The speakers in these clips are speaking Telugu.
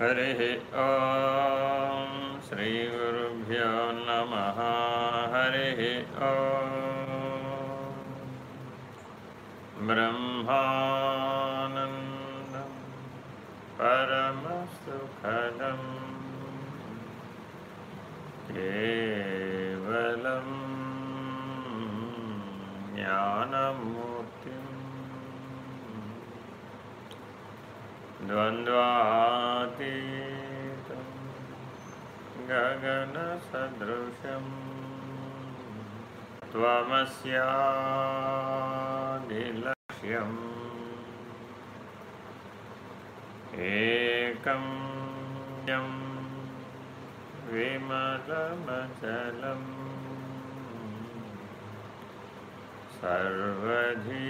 हरिः ॐ श्रीगुरुभ्यो नमः। हरिः ॐ ब्रह्मानन्दं परमसुखदम् केवलं ज्ञानमूर्तिम् द्वन्द्वातीतं गगनसदृशं त्वमस्यादिलक्ष्यम् एकं यं विमलमचलम् सर्वधी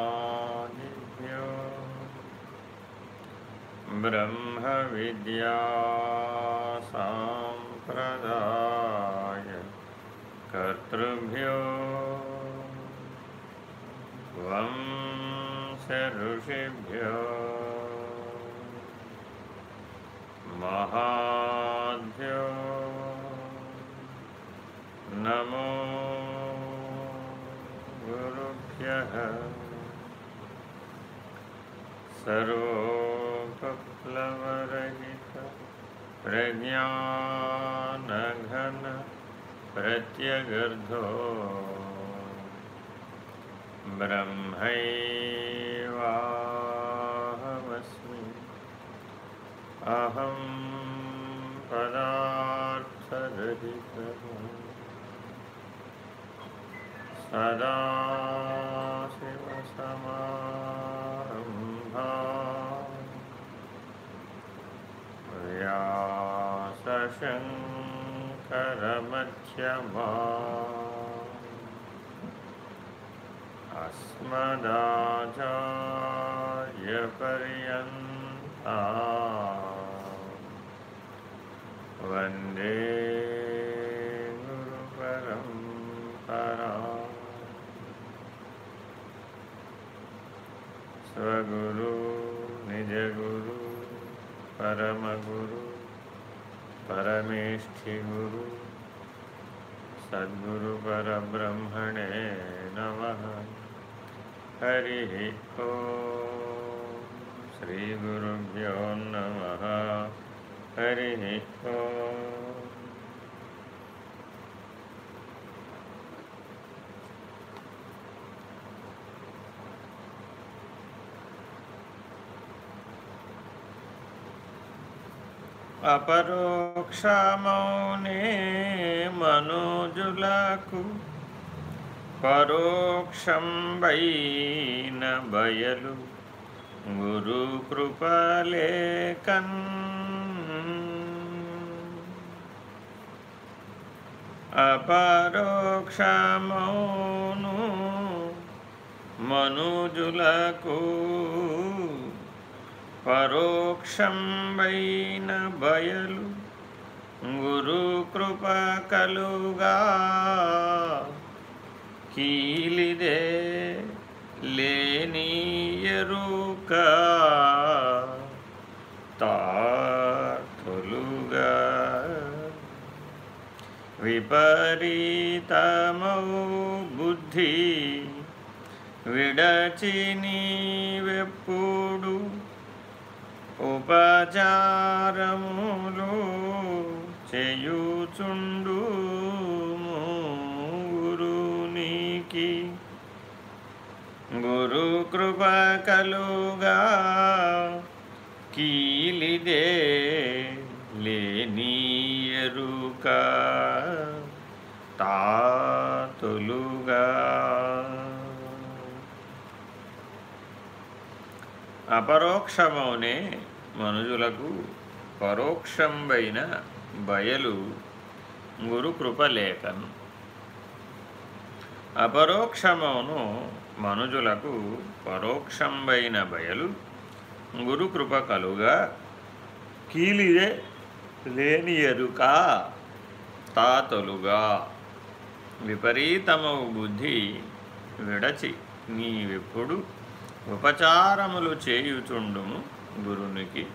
ब्रह्मविद्यासाम्प्रदाय कर्तृभ्यो वंशऋषिभ्यो महाभ्यो नमो गुरुभ्यः सर्वोपप्लवरहित प्रज्ञानघन प्रत्यगर्धो ब्रह्मैवाहमस्मि। अहं पदार्थरहितः सदा शिवसमारम्भा व्यासशङ्करमध्यमा अस्मदाचार्यपर्यन्ता। वंदे स्वगुरु निजगुरु పరమగురు పరమేష్ఠి గురు సద్గురు పరబ్రహ్మణే నమ. హరి శ్రీ గురుభ్యో నమ. హరి ఓ. అపరోక్షమౌనే మనోజులకు పరోక్షం వైన బయలు గురు కృపలేకన్ అపరోక్షమౌను మనుజులకు పరోక్షం వైన బయలు గురు కృప కలుగా. కీలిదే లేనీయరుక తాతులుగా. విపరీతమౌ బుద్ధి విడచి నీవెప్పుడు ఉపచారములు చేయుచుండు గురునికి గురు కృప కలుగా కీలిదే లేనీయరుక తాతులుగా అపరోక్షమౌనే మనుజులకు పరోక్షంబైన బయలు గురుకృపలేఖను అపరోక్షమును మనుజులకు పరోక్షంబైన బయలు గురుకృప కలుగా. కీలిదే లేని ఎరుక తాతలుగా. విపరీతము బుద్ధి విడచి నీవెప్పుడు ఉపచారములు చేయుచుండుము. గురునికి.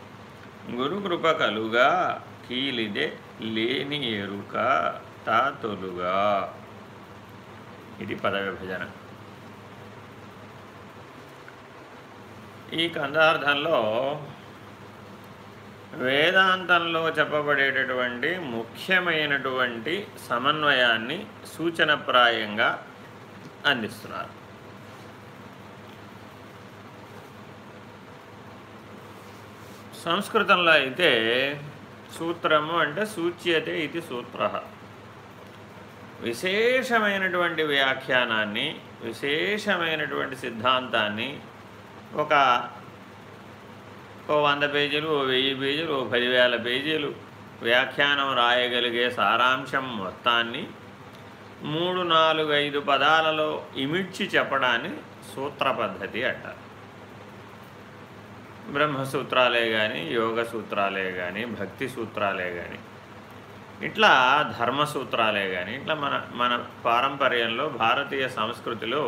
గురుకృప కలుగా కీలిదే లేని ఎరుక తాతొలుగా. ఇది పద విభజన. ఈ కందార్థంలో వేదాంతంలో చెప్పబడేటటువంటి ముఖ్యమైనటువంటి సమన్వయాన్ని సూచనప్రాయంగా అందిస్తున్నారు. సంస్కృతంలో అయితే సూత్రము అంటే సూచ్యతే ఇది సూత్ర. విశేషమైనటువంటి వ్యాఖ్యానాన్ని విశేషమైనటువంటి సిద్ధాంతాన్ని ఒక ఓ వంద పేజీలు ఓ వెయ్యి పేజీలు ఓ పదివేల పేజీలు వ్యాఖ్యానం రాయగలిగే సారాంశం మొత్తాన్ని మూడు నాలుగు ఐదు పదాలలో ఇమిడ్చి చెప్పడాన్ని సూత్ర పద్ధతి అంటారు. బ్రహ్మసూత్రాలే కానీ యోగ సూత్రాలే కానీ భక్తి సూత్రాలే కానీ ఇట్లా ధర్మసూత్రాలే కానీ ఇట్లా మన మన పారంపర్యంలో భారతీయ సంస్కృతిలో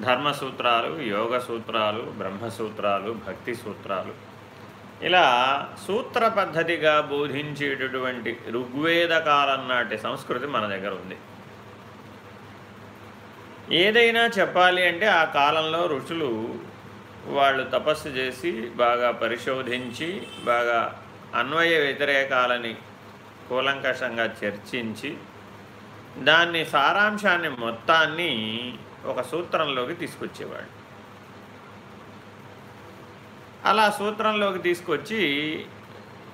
ధర్మసూత్రాలు యోగ సూత్రాలు బ్రహ్మసూత్రాలు భక్తి సూత్రాలు ఇలా సూత్ర పద్ధతిగా బోధించేటటువంటి ఋగ్వేద కాలం నాటి సంస్కృతి మన దగ్గర ఉంది. ఏదైనా చెప్పాలి అంటే ఆ కాలంలో ఋషులు వాళ్ళు తపస్సు చేసి బాగా పరిశోధించి బాగా అన్వయ వ్యతిరేకాలని కూలంకషంగా చర్చించి దాన్ని సారాంశాన్ని మొత్తాన్ని ఒక సూత్రంలోకి తీసుకొచ్చేవాడు అలా సూత్రంలోకి తీసుకొచ్చి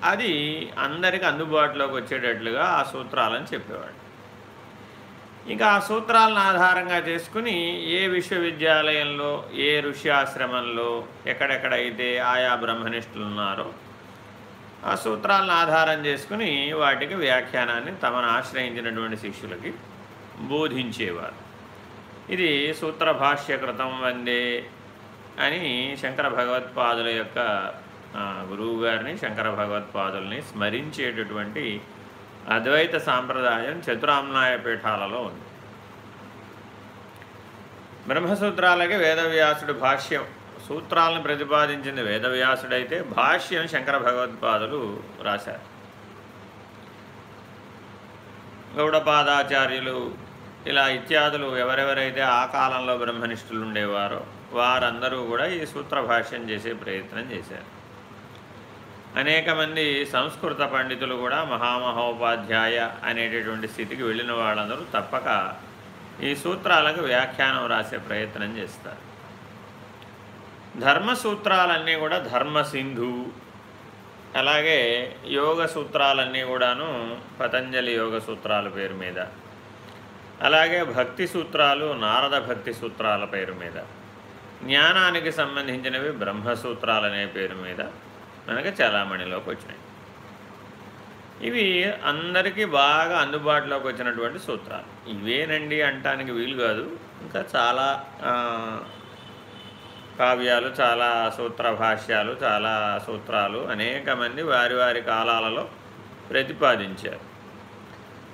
అది అందరికి అందుబాటులోకి వచ్చేటట్లుగా ఆ సూత్రాలను చెప్పేవాడు ఇంకా ఆ సూత్రాలను ఆధారంగా చేసుకుని ఏ విశ్వవిద్యాలయంలో ఏ ఋషి ఆశ్రమంలో ఎక్కడెక్కడైతే ఆయా బ్రహ్మనిష్ఠులు ఉన్నారో ఆ సూత్రాలను ఆధారం చేసుకుని వాటికి వ్యాఖ్యానాన్ని తమను ఆశ్రయించినటువంటి శిష్యులకి బోధించేవారు. ఇది సూత్ర భాష్యకృతం వందే అని శంకర భగవత్పాదుల యొక్క గురువుగారిని శంకర భగవత్పాదుల్ని స్మరించేటటువంటి అద్వైత సాంప్రదాయం చతురామ్నాయ పీఠాలలో ఉంది. బ్రహ్మసూత్రాలకి వేదవ్యాసుడు భాష్యం సూత్రాలను ప్రతిపాదించింది వేదవ్యాసుడైతే భాష్యం శంకర భగవత్పాదులు రాశారు. గౌడపాదాచార్యులు ఇలా ఇత్యాదులు ఎవరెవరైతే ఆ కాలంలో బ్రహ్మనిష్ఠులు ఉండేవారో వారందరూ కూడా ఈ సూత్ర భాష్యం చేసే ప్రయత్నం చేశారు. అనేక మంది సంస్కృత పండితులు కూడా మహామహోపాధ్యాయ అనేటటువంటి స్థితికి వెళ్ళిన వాళ్ళందరూ తప్పక ఈ సూత్రాలకు వ్యాఖ్యానం రాసే ప్రయత్నం చేస్తారు. ధర్మ సూత్రాలన్నీ కూడా ధర్మసింధు అలాగే యోగ సూత్రాలన్నీ కూడాను పతంజలి యోగ సూత్రాల పేరు మీద అలాగే భక్తి సూత్రాలు నారద భక్తి సూత్రాల పేరు మీద జ్ఞానానికి సంబంధించినవి బ్రహ్మసూత్రాలనే పేరు మీద మనకు చలామణిలోకి వచ్చినాయి. ఇవి అందరికీ బాగా అందుబాటులోకి వచ్చినటువంటి సూత్రాలు. ఇవేనండి అంటానికి వీలు కాదు. ఇంకా చాలా కావ్యాలు చాలా సూత్ర భాష్యాలు చాలా సూత్రాలు అనేక మంది వారి వారి కాలాలలో ప్రతిపాదించారు.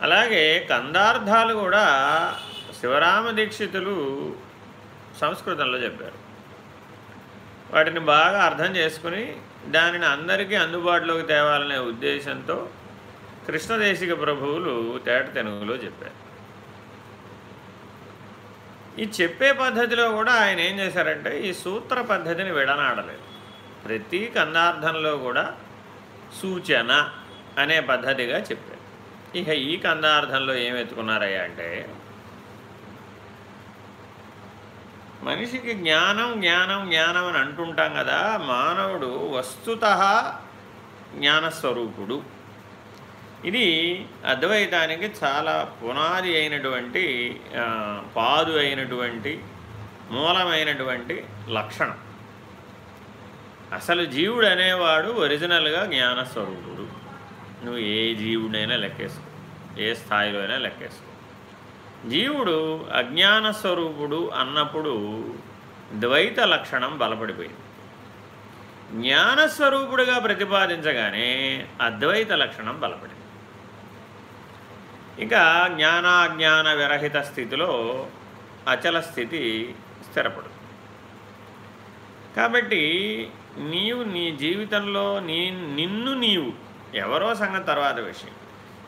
అలాగే కందార్థాలు కూడా శివరామ దీక్షితులు సంస్కృతంలో చెప్పారు. వాటిని బాగా అర్థం చేసుకుని దానిని అందరికీ అందుబాటులోకి తేవాలనే ఉద్దేశంతో కృష్ణదేశిక ప్రభువులు తేట తెనుగులో చెప్పారు. ఈ చెప్పే పద్ధతిలో కూడా ఆయన ఏం చేశారంటే ఈ సూత్ర పద్ధతిని విడనాడలేదు. ప్రతి కందార్థంలో కూడా సూచన అనే పద్ధతిగా చెప్పారు. ఇక ఈ కందార్థంలో ఏం ఎత్తుకున్నారయ్యా అంటే మనిషికి జ్ఞానం జ్ఞానం జ్ఞానం అని అంటుంటాం కదా మానవుడు వస్తుత జ్ఞానస్వరూపుడు. ఇది అద్వైతానికి చాలా పునాది అయినటువంటి పాదు అయినటువంటి మూలమైనటువంటి లక్షణం. అసలు జీవుడు అనేవాడు ఒరిజినల్గా జ్ఞానస్వరూపుడు. నువ్వు ఏ జీవుడైనా లెక్కేసుకో ఏ స్థాయిలో అయినా లెక్కేసుకో. జీవుడు అజ్ఞాన స్వరూపుడు అన్నప్పుడు ద్వైత లక్షణం బలపడిపోయింది. జ్ఞానస్వరూపుడుగా ప్రతిపాదించగానే అద్వైత లక్షణం బలపడింది. ఇక జ్ఞానాజ్ఞాన విరహిత స్థితిలో అచల స్థితి స్థిరపడుతుంది. కాబట్టి నీవు నీ జీవితంలో నీ నిన్ను నీవు ఎవరో సంగతి తర్వాత విషయం.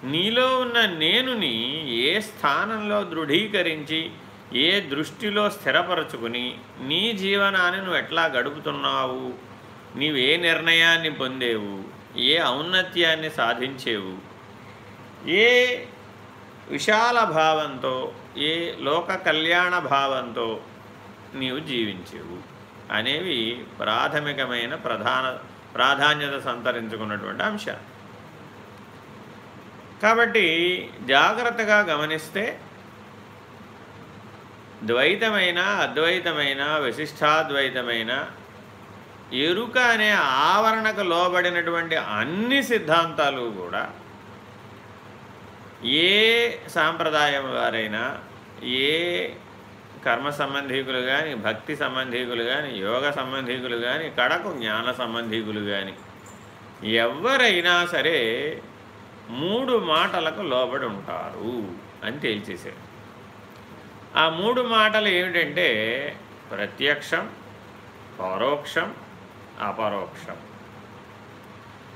నీలో ఉన్న నేనుని ఏ స్థానంలో దృఢీకరించి ఏ దృష్టిలో స్థిరపరచుకుని నీ జీవనాన్ని నువ్వు ఎట్లా గడుపుతున్నావు? నీవే నిర్ణయాన్ని పొందేవు? ఏ ఔన్నత్యాన్ని సాధించేవు? ఏ విశాల భావంతో ఏ లోక కళ్యాణ భావంతో నీవు జీవించేవు? అనేవి ప్రాథమికమైన ప్రధాన ప్రాధాన్యత సంతరించుకున్నటువంటి అంశాలు. కాబట్టి జాగ్రత్తగా గమనిస్తే ద్వైతమైన అద్వైతమైన విశిష్టాద్వైతమైన ఎరుక అనే ఆవరణకు లోబడినటువంటి అన్ని సిద్ధాంతాలు కూడా ఏ సాంప్రదాయం వారైనా ఏ కర్మ సంబంధీకులు కానీ భక్తి సంబంధీకులు కానీ యోగ సంబంధీకులు కానీ కడకు జ్ఞాన సంబంధీకులు కానీ ఎవరైనా సరే మూడు మాటలకు లోబడి ఉంటారు అని తేల్చేశారు ఆ మూడు మాటలు ఏమిటంటే ప్రత్యక్షం పరోక్షం అపరోక్షం.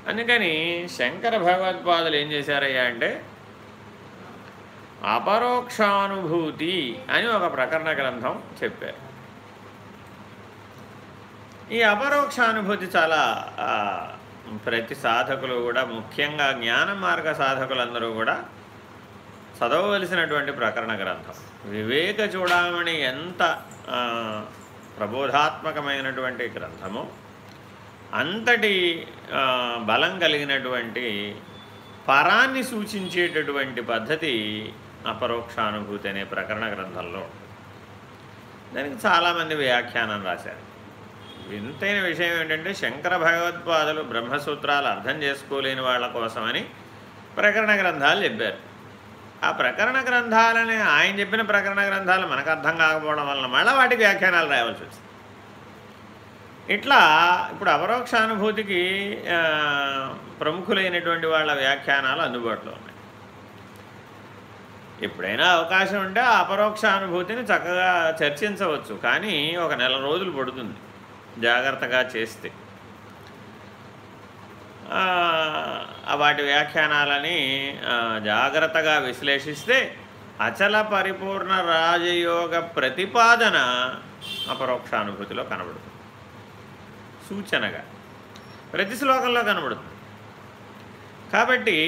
అందుకని శంకర భగవత్పాదులు ఏం చేశారయ్యా అంటే అపరోక్షానుభూతి అని ఒక ప్రకరణ గ్రంథం చెప్పారు. ఈ అపరోక్షానుభూతి చాలా ప్రతి సాధకులు కూడా ముఖ్యంగా జ్ఞాన మార్గ సాధకులందరూ కూడా చదవవలసినటువంటి ప్రకరణ గ్రంథం. వివేక చూడమని ఎంత ప్రబోధాత్మకమైనటువంటి గ్రంథము అంతటి బలం కలిగినటువంటి పరాన్ని సూచించేటటువంటి పద్ధతి అపరోక్షానుభూతి అనే ప్రకరణ గ్రంథంలో దానికి చాలామంది వ్యాఖ్యానం రాశారు. వింతైన విషయం ఏంటంటే శంకర భగవత్పాదులు బ్రహ్మసూత్రాలు అర్థం చేసుకోలేని వాళ్ళ కోసమని ప్రకరణ గ్రంథాలు చెప్పారు. ఆ ప్రకరణ గ్రంథాలని ఆయన చెప్పిన ప్రకరణ గ్రంథాలు మనకు అర్థం కాకపోవడం వలన మళ్ళీ వాటికి వ్యాఖ్యానాలు రాయవలసి వచ్చింది. ఇట్లా ఇప్పుడు అపరోక్షానుభూతికి ప్రముఖులైనటువంటి వాళ్ళ వ్యాఖ్యానాలు అందుబాటులో ఉన్నాయి. ఎప్పుడైనా అవకాశం ఉంటే అపరోక్షానుభూతిని చక్కగా చర్చించవచ్చు కానీ ఒక నెల రోజులు పడుతుంది. జాగ్రత్తగా చేస్తే. వాటి వ్యాఖ్యానాలని జాగ్రత్తగా విశ్లేషిస్తే అచల పరిపూర్ణ రాజయోగ ప్రతిపాదన అపరోక్షానుభూతిలో కనబడుతుంది. సూచనగా. ప్రతి శ్లోకంలో కనబడుతుంది. కాబట్టి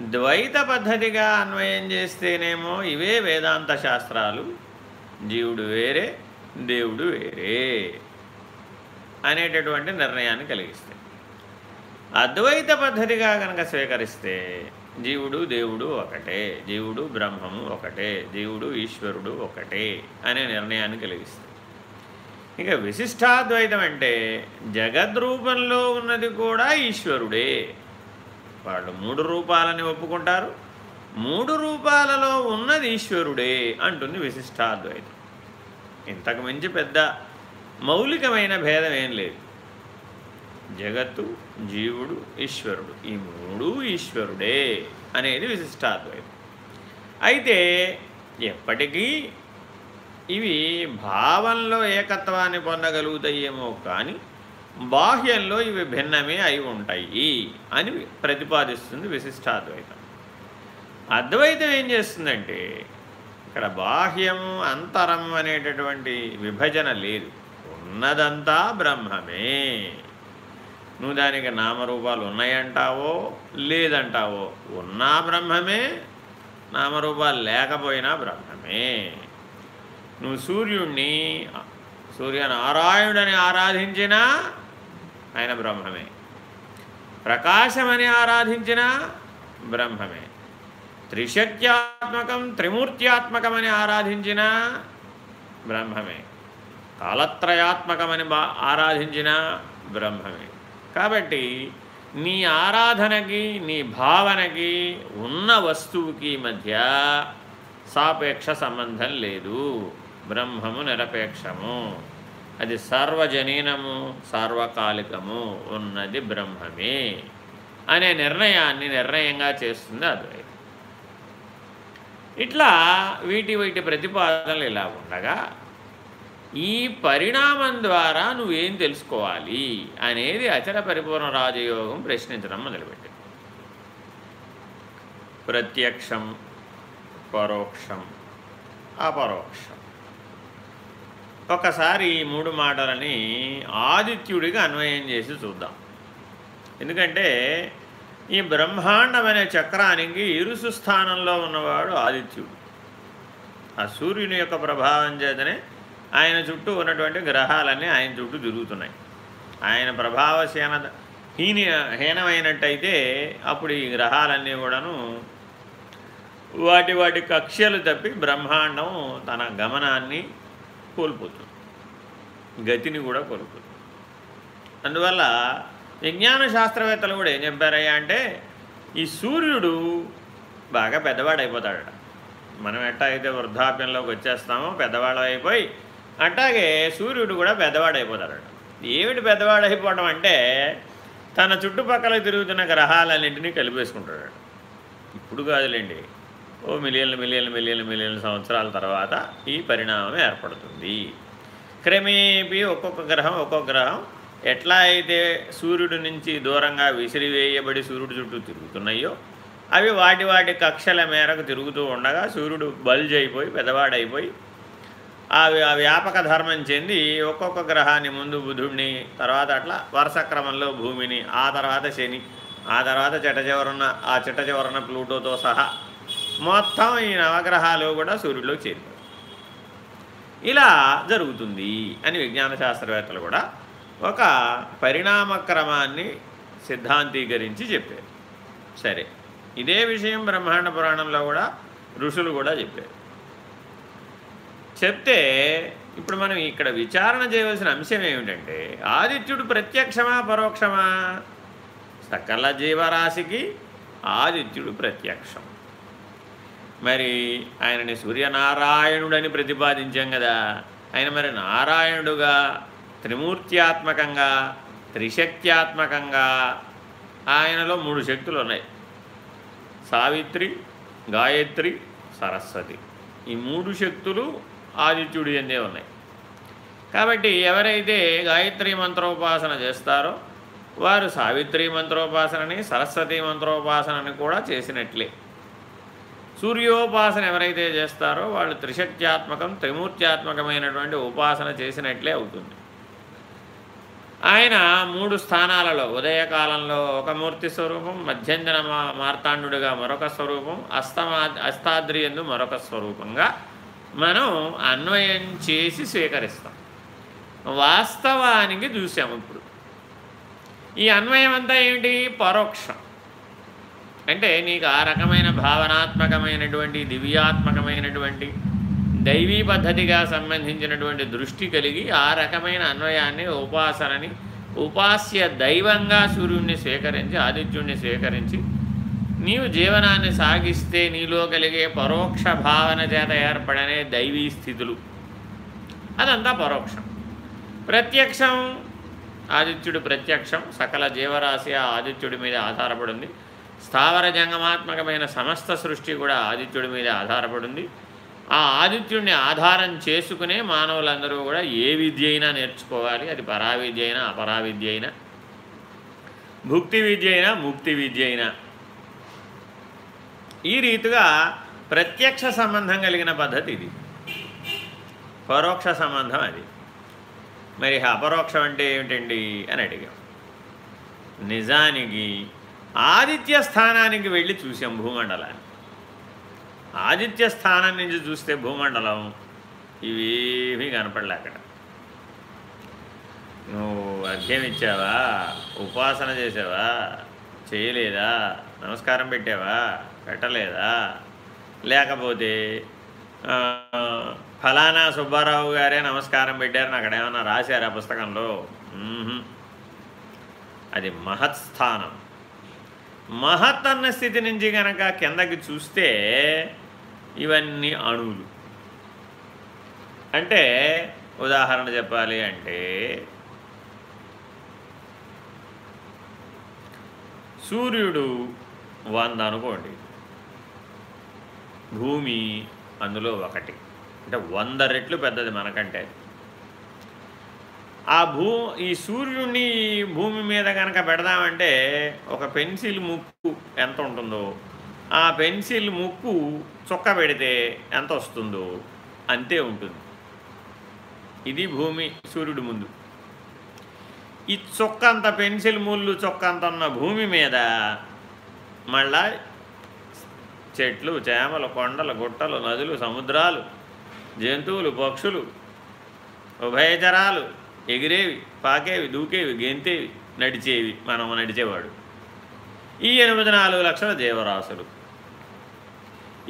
ద్వైత పద్ధతిగా అన్వయం చేస్తేనేమో ఇవే వేదాంత శాస్త్రాలు. జీవుడు వేరే దేవుడు వేరే. అనేటటువంటి నిర్ణయాన్ని కలిగిస్తాయి. అద్వైత పద్ధతిగా కనుక స్వీకరిస్తే జీవుడు దేవుడు ఒకటే జీవుడు బ్రహ్మము ఒకటే జీవుడు ఈశ్వరుడు ఒకటే అనే నిర్ణయాన్ని కలిగిస్తాయి. ఇక విశిష్టాద్వైతం అంటే జగద్రూపంలో ఉన్నది కూడా ఈశ్వరుడే. వాళ్ళు మూడు రూపాలని ఒప్పుకుంటారు. మూడు రూపాలలో ఉన్నది ఈశ్వరుడే అంటుంది విశిష్టాద్వైతం. ఇంతకు మించి పెద్ద మౌలికమైన భేదం ఏం లేదు. జగత్తు జీవుడు ఈశ్వరుడు. ఈ మూడు ఈశ్వరుడే అనేది విశిష్టాద్వైతం. అయితే ఎప్పటికీ ఇవి భావంలో ఏకత్వాన్ని పొందగలుగుతాయేమో కానీ బాహ్యంలో ఇవి భిన్నమే అయి ఉంటాయి అని ప్రతిపాదిస్తుంది విశిష్టాద్వైతం. అద్వైతం ఏం చేస్తుందంటే ఇక్కడ బాహ్యము అంతరం అనేటటువంటి విభజన లేదు. ఉన్నదంతా బ్రహ్మమే. నువ్వు దానికి నామరూపాలు ఉన్నాయంటావో లేదంటావో ఉన్నా బ్రహ్మమే నామరూపాలు లేకపోయినా బ్రహ్మమే. నువ్వు సూర్యుణ్ణి సూర్యనారాయణుడని ఆరాధించినా ఆయన బ్రహ్మమే. ప్రకాశమని ఆరాధించిన బ్రహ్మమే. త్రిశక్త్యాత్మకం త్రిమూర్త్యాత్మకమని ఆరాధించిన బ్రహ్మమే. కాలత్రయాత్మకమని బా ఆరాధించిన బ్రహ్మమే. కాబట్టి నీ ఆరాధనకి నీ భావనకి ఉన్న వస్తువుకి మధ్య సాపేక్ష సంబంధం లేదు. బ్రహ్మము నిరపేక్షము. అది సర్వజనీనము సార్వకాలికము ఉన్నది బ్రహ్మమే అనే నిర్ణయాన్ని నిర్ణయంగా చేస్తుంది అద్వైతం. ఇట్లా వీటి వీటి ప్రతిపాదనలు ఇలా ఉండగా ఈ పరిణామం ద్వారా నువ్వేం తెలుసుకోవాలి అనేది అచల పరిపూర్ణ రాజయోగం ప్రశ్నించడం మొదలుపెట్టింది. ప్రత్యక్షం పరోక్షం అపరోక్షం. ఒకసారి ఈ మూడు మాటలని ఆదిత్యుడికి అన్వయం చేసి చూద్దాం. ఎందుకంటే ఈ బ్రహ్మాండమనే చక్రానికి ఇరుసు స్థానంలో ఉన్నవాడు ఆదిత్యుడు. ఆ సూర్యుని యొక్క ప్రభావం చేతనే ఆయన చుట్టూ ఉన్నటువంటి గ్రహాలన్నీ ఆయన చుట్టూ తిరుగుతున్నాయి. ఆయన ప్రభావశీన హీన హీనమైనట్టయితే అప్పుడు ఈ గ్రహాలన్నీ కూడాను వాటి వాటి కక్ష్యలు తప్పి బ్రహ్మాండం తన గమనాన్ని కోల్పోతుంది. గతిని కూడా కోల్పోతుంది. అందువల్ల విజ్ఞాన శాస్త్రవేత్తలు కూడా ఏం చెప్పారయ్యా అంటే ఈ సూర్యుడు బాగా పెద్దవాడైపోతాడట. మనం ఎట్టా అయితే వృద్ధాప్యంలోకి వచ్చేస్తామో పెద్దవాళ్ళు అయిపోయి అట్లాగే సూర్యుడు కూడా పెద్దవాడైపోతాడట. ఏమిటి పెద్దవాడైపోవడం అంటే తన చుట్టుపక్కల తిరుగుతున్న గ్రహాలన్నింటినీ కలిపేసుకుంటాడు. ఇప్పుడు కాదులేండి. ఓ మిలియన్ల మిలియన్ల మిలియన్ల మిలియన్ల సంవత్సరాల తర్వాత ఈ పరిణామం ఏర్పడుతుంది. క్రమేపీ ఒక్కొక్క గ్రహం ఒక్కొక్క గ్రహం ఎట్లా అయితే సూర్యుడి నుంచి దూరంగా విసిరివేయబడి సూర్యుడు చుట్టూ తిరుగుతున్నాయో అవి వాటి వాటి కక్షల మేరకు తిరుగుతూ ఉండగా సూర్యుడు బల్జ్ అయిపోయి పెద్దవాడైపోయి ఆ వ్యాపక ధర్మం చెంది ఒక్కొక్క గ్రహాన్ని ముందు బుధుడిని తర్వాత అట్లా వరుస క్రమంలో భూమిని ఆ తర్వాత శని ఆ తర్వాత చిట్ట చివరన ఆ చిట్ట చివరన ప్లూటోతో సహా మొత్తం ఈ నవగ్రహాలు కూడా సూర్యుడిలోకి చేరిపోయి ఇలా జరుగుతుంది అని విజ్ఞాన శాస్త్రవేత్తలు కూడా ఒక పరిణామక్రమాన్ని సిద్ధాంతీకరించి చెప్పారు. సరే ఇదే విషయం బ్రహ్మాండ పురాణంలో కూడా ఋషులు కూడా చెప్పారు. చెప్తే ఇప్పుడు మనం ఇక్కడ విచారణ చేయవలసిన అంశం ఏమిటంటే ఆదిత్యుడు ప్రత్యక్షమా పరోక్షమా? సకల జీవరాశికి ఆదిత్యుడు ప్రత్యక్షం. మరి ఆయనని సూర్యనారాయణుడని ప్రతిపాదించాం కదా ఆయన మరి నారాయణుడుగా త్రిమూర్త్యాత్మకంగా త్రిశక్త్యాత్మకంగా ఆయనలో మూడు శక్తులు ఉన్నాయి. సావిత్రి గాయత్రి సరస్వతి. ఈ మూడు శక్తులు ఆదిత్యుడు ఎందే ఉన్నాయి. కాబట్టి ఎవరైతే గాయత్రి మంత్రోపాసన చేస్తారో వారు సావిత్రి మంత్రోపాసనని సరస్వతి మంత్రోపాసనని కూడా చేసినట్లే. సూర్యోపాసన ఎవరైతే చేస్తారో వాళ్ళు త్రిశక్త్యాత్మకం త్రిమూర్త్యాత్మకమైనటువంటి ఉపాసన చేసినట్లే అవుతుంది. ఆయన మూడు స్థానాలలో ఉదయకాలంలో ఒక మూర్తి స్వరూపం మధ్యంజన మార్తాండుడిగా మరొక స్వరూపం అస్తమా అస్తాద్రి ఎందు మరొక స్వరూపంగా మనం అన్వయం చేసి స్వీకరిస్తాం. వాస్తవానికి చూసాము ఇప్పుడు. ఈ అన్వయం అంతా ఏమిటి? పరోక్షం. అంటే నీకు ఆ రకమైన భావనాత్మకమైనటువంటి దివ్యాత్మకమైనటువంటి దైవీ పద్ధతిగా సంబంధించినటువంటి దృష్టి కలిగి ఆ రకమైన అన్వయాన్ని ఉపాసనని ఉపాస్య దైవంగా సూర్యుడిని స్వీకరించి ఆదిత్యుడిని స్వీకరించి నీవు జీవనాన్ని సాగిస్తే నీలో కలిగే పరోక్ష భావన చేత ఏర్పడనే దైవీ స్థితులు. అదంతా పరోక్షం. ప్రత్యక్షం ఆదిత్యుడు ప్రత్యక్షం సకల జీవరాశి ఆ ఆదిత్యుడి మీద ఆధారపడింది. స్థావర జంగమాత్మకమైన సమస్త సృష్టి కూడా ఆదిత్యుడి మీద ఆధారపడింది. ఆ ఆదిత్యుడిని ఆధారం చేసుకునే మానవులందరూ కూడా ఏ విద్య అయినా నేర్చుకోవాలి. అది పరావిద్య అయినా అపరావిద్య అయినా. భుక్తి విద్య అయినా ముక్తి విద్య అయినా. ఈ రీతిగా ప్రత్యక్ష సంబంధం కలిగిన పద్ధతి ఇది. పరోక్ష సంబంధం అది. మరి అపరోక్షం అంటే ఏమిటండి అని అడిగాం. నిజానికి ఆదిత్య స్థానానికి వెళ్ళి చూసాం భూమండలాన్ని. ఆదిత్య స్థానం నుంచి చూస్తే భూమండలం ఇవేమీ కనపడలే అక్కడ. నువ్వు అర్ఘ్యం ఇచ్చావా? ఉపాసన చేసావా? చేయలేదా? నమస్కారం పెట్టావా? పెట్టలేదా? లేకపోతే ఫలానా సుబ్బారావు గారే నమస్కారం పెట్టారని అక్కడ ఏమన్నా రాశారా పుస్తకంలో? అది మహత్ స్థానం. మహత్ అన్న స్థితి నుంచి కనుక కిందకి చూస్తే ఇవన్నీ అణువులు. అంటే ఉదాహరణ చెప్పాలి అంటే సూర్యుడు వంద అనుకోండి. భూమి అందులో ఒకటి. అంటే వంద రెట్లు పెద్దది మనకంటే. ఆ భూ ఈ సూర్యుడిని భూమి మీద కనుక పెడదామంటే ఒక పెన్సిల్ ముక్కు ఎంత ఉంటుందో ఆ పెన్సిల్ ముక్కు చుక్క పెడితే ఎంత వస్తుందో అంతే ఉంటుంది. ఇది భూమి సూర్యుడు ముందు. ఈ చొక్కంత పెన్సిల్ ముళ్ళు చొక్కంత ఉన్న భూమి మీద మళ్ళా చెట్లు చేమలు కొండలు గుట్టలు నదులు సముద్రాలు జంతువులు పక్షులు ఉభయచరాలు ఎగిరేవి పాకేవి దూకేవి గెంతేవి నడిచేవి మనం నడిచేవాడు. ఈ ఎనిమిది నాలుగు లక్షల జీవరాశులు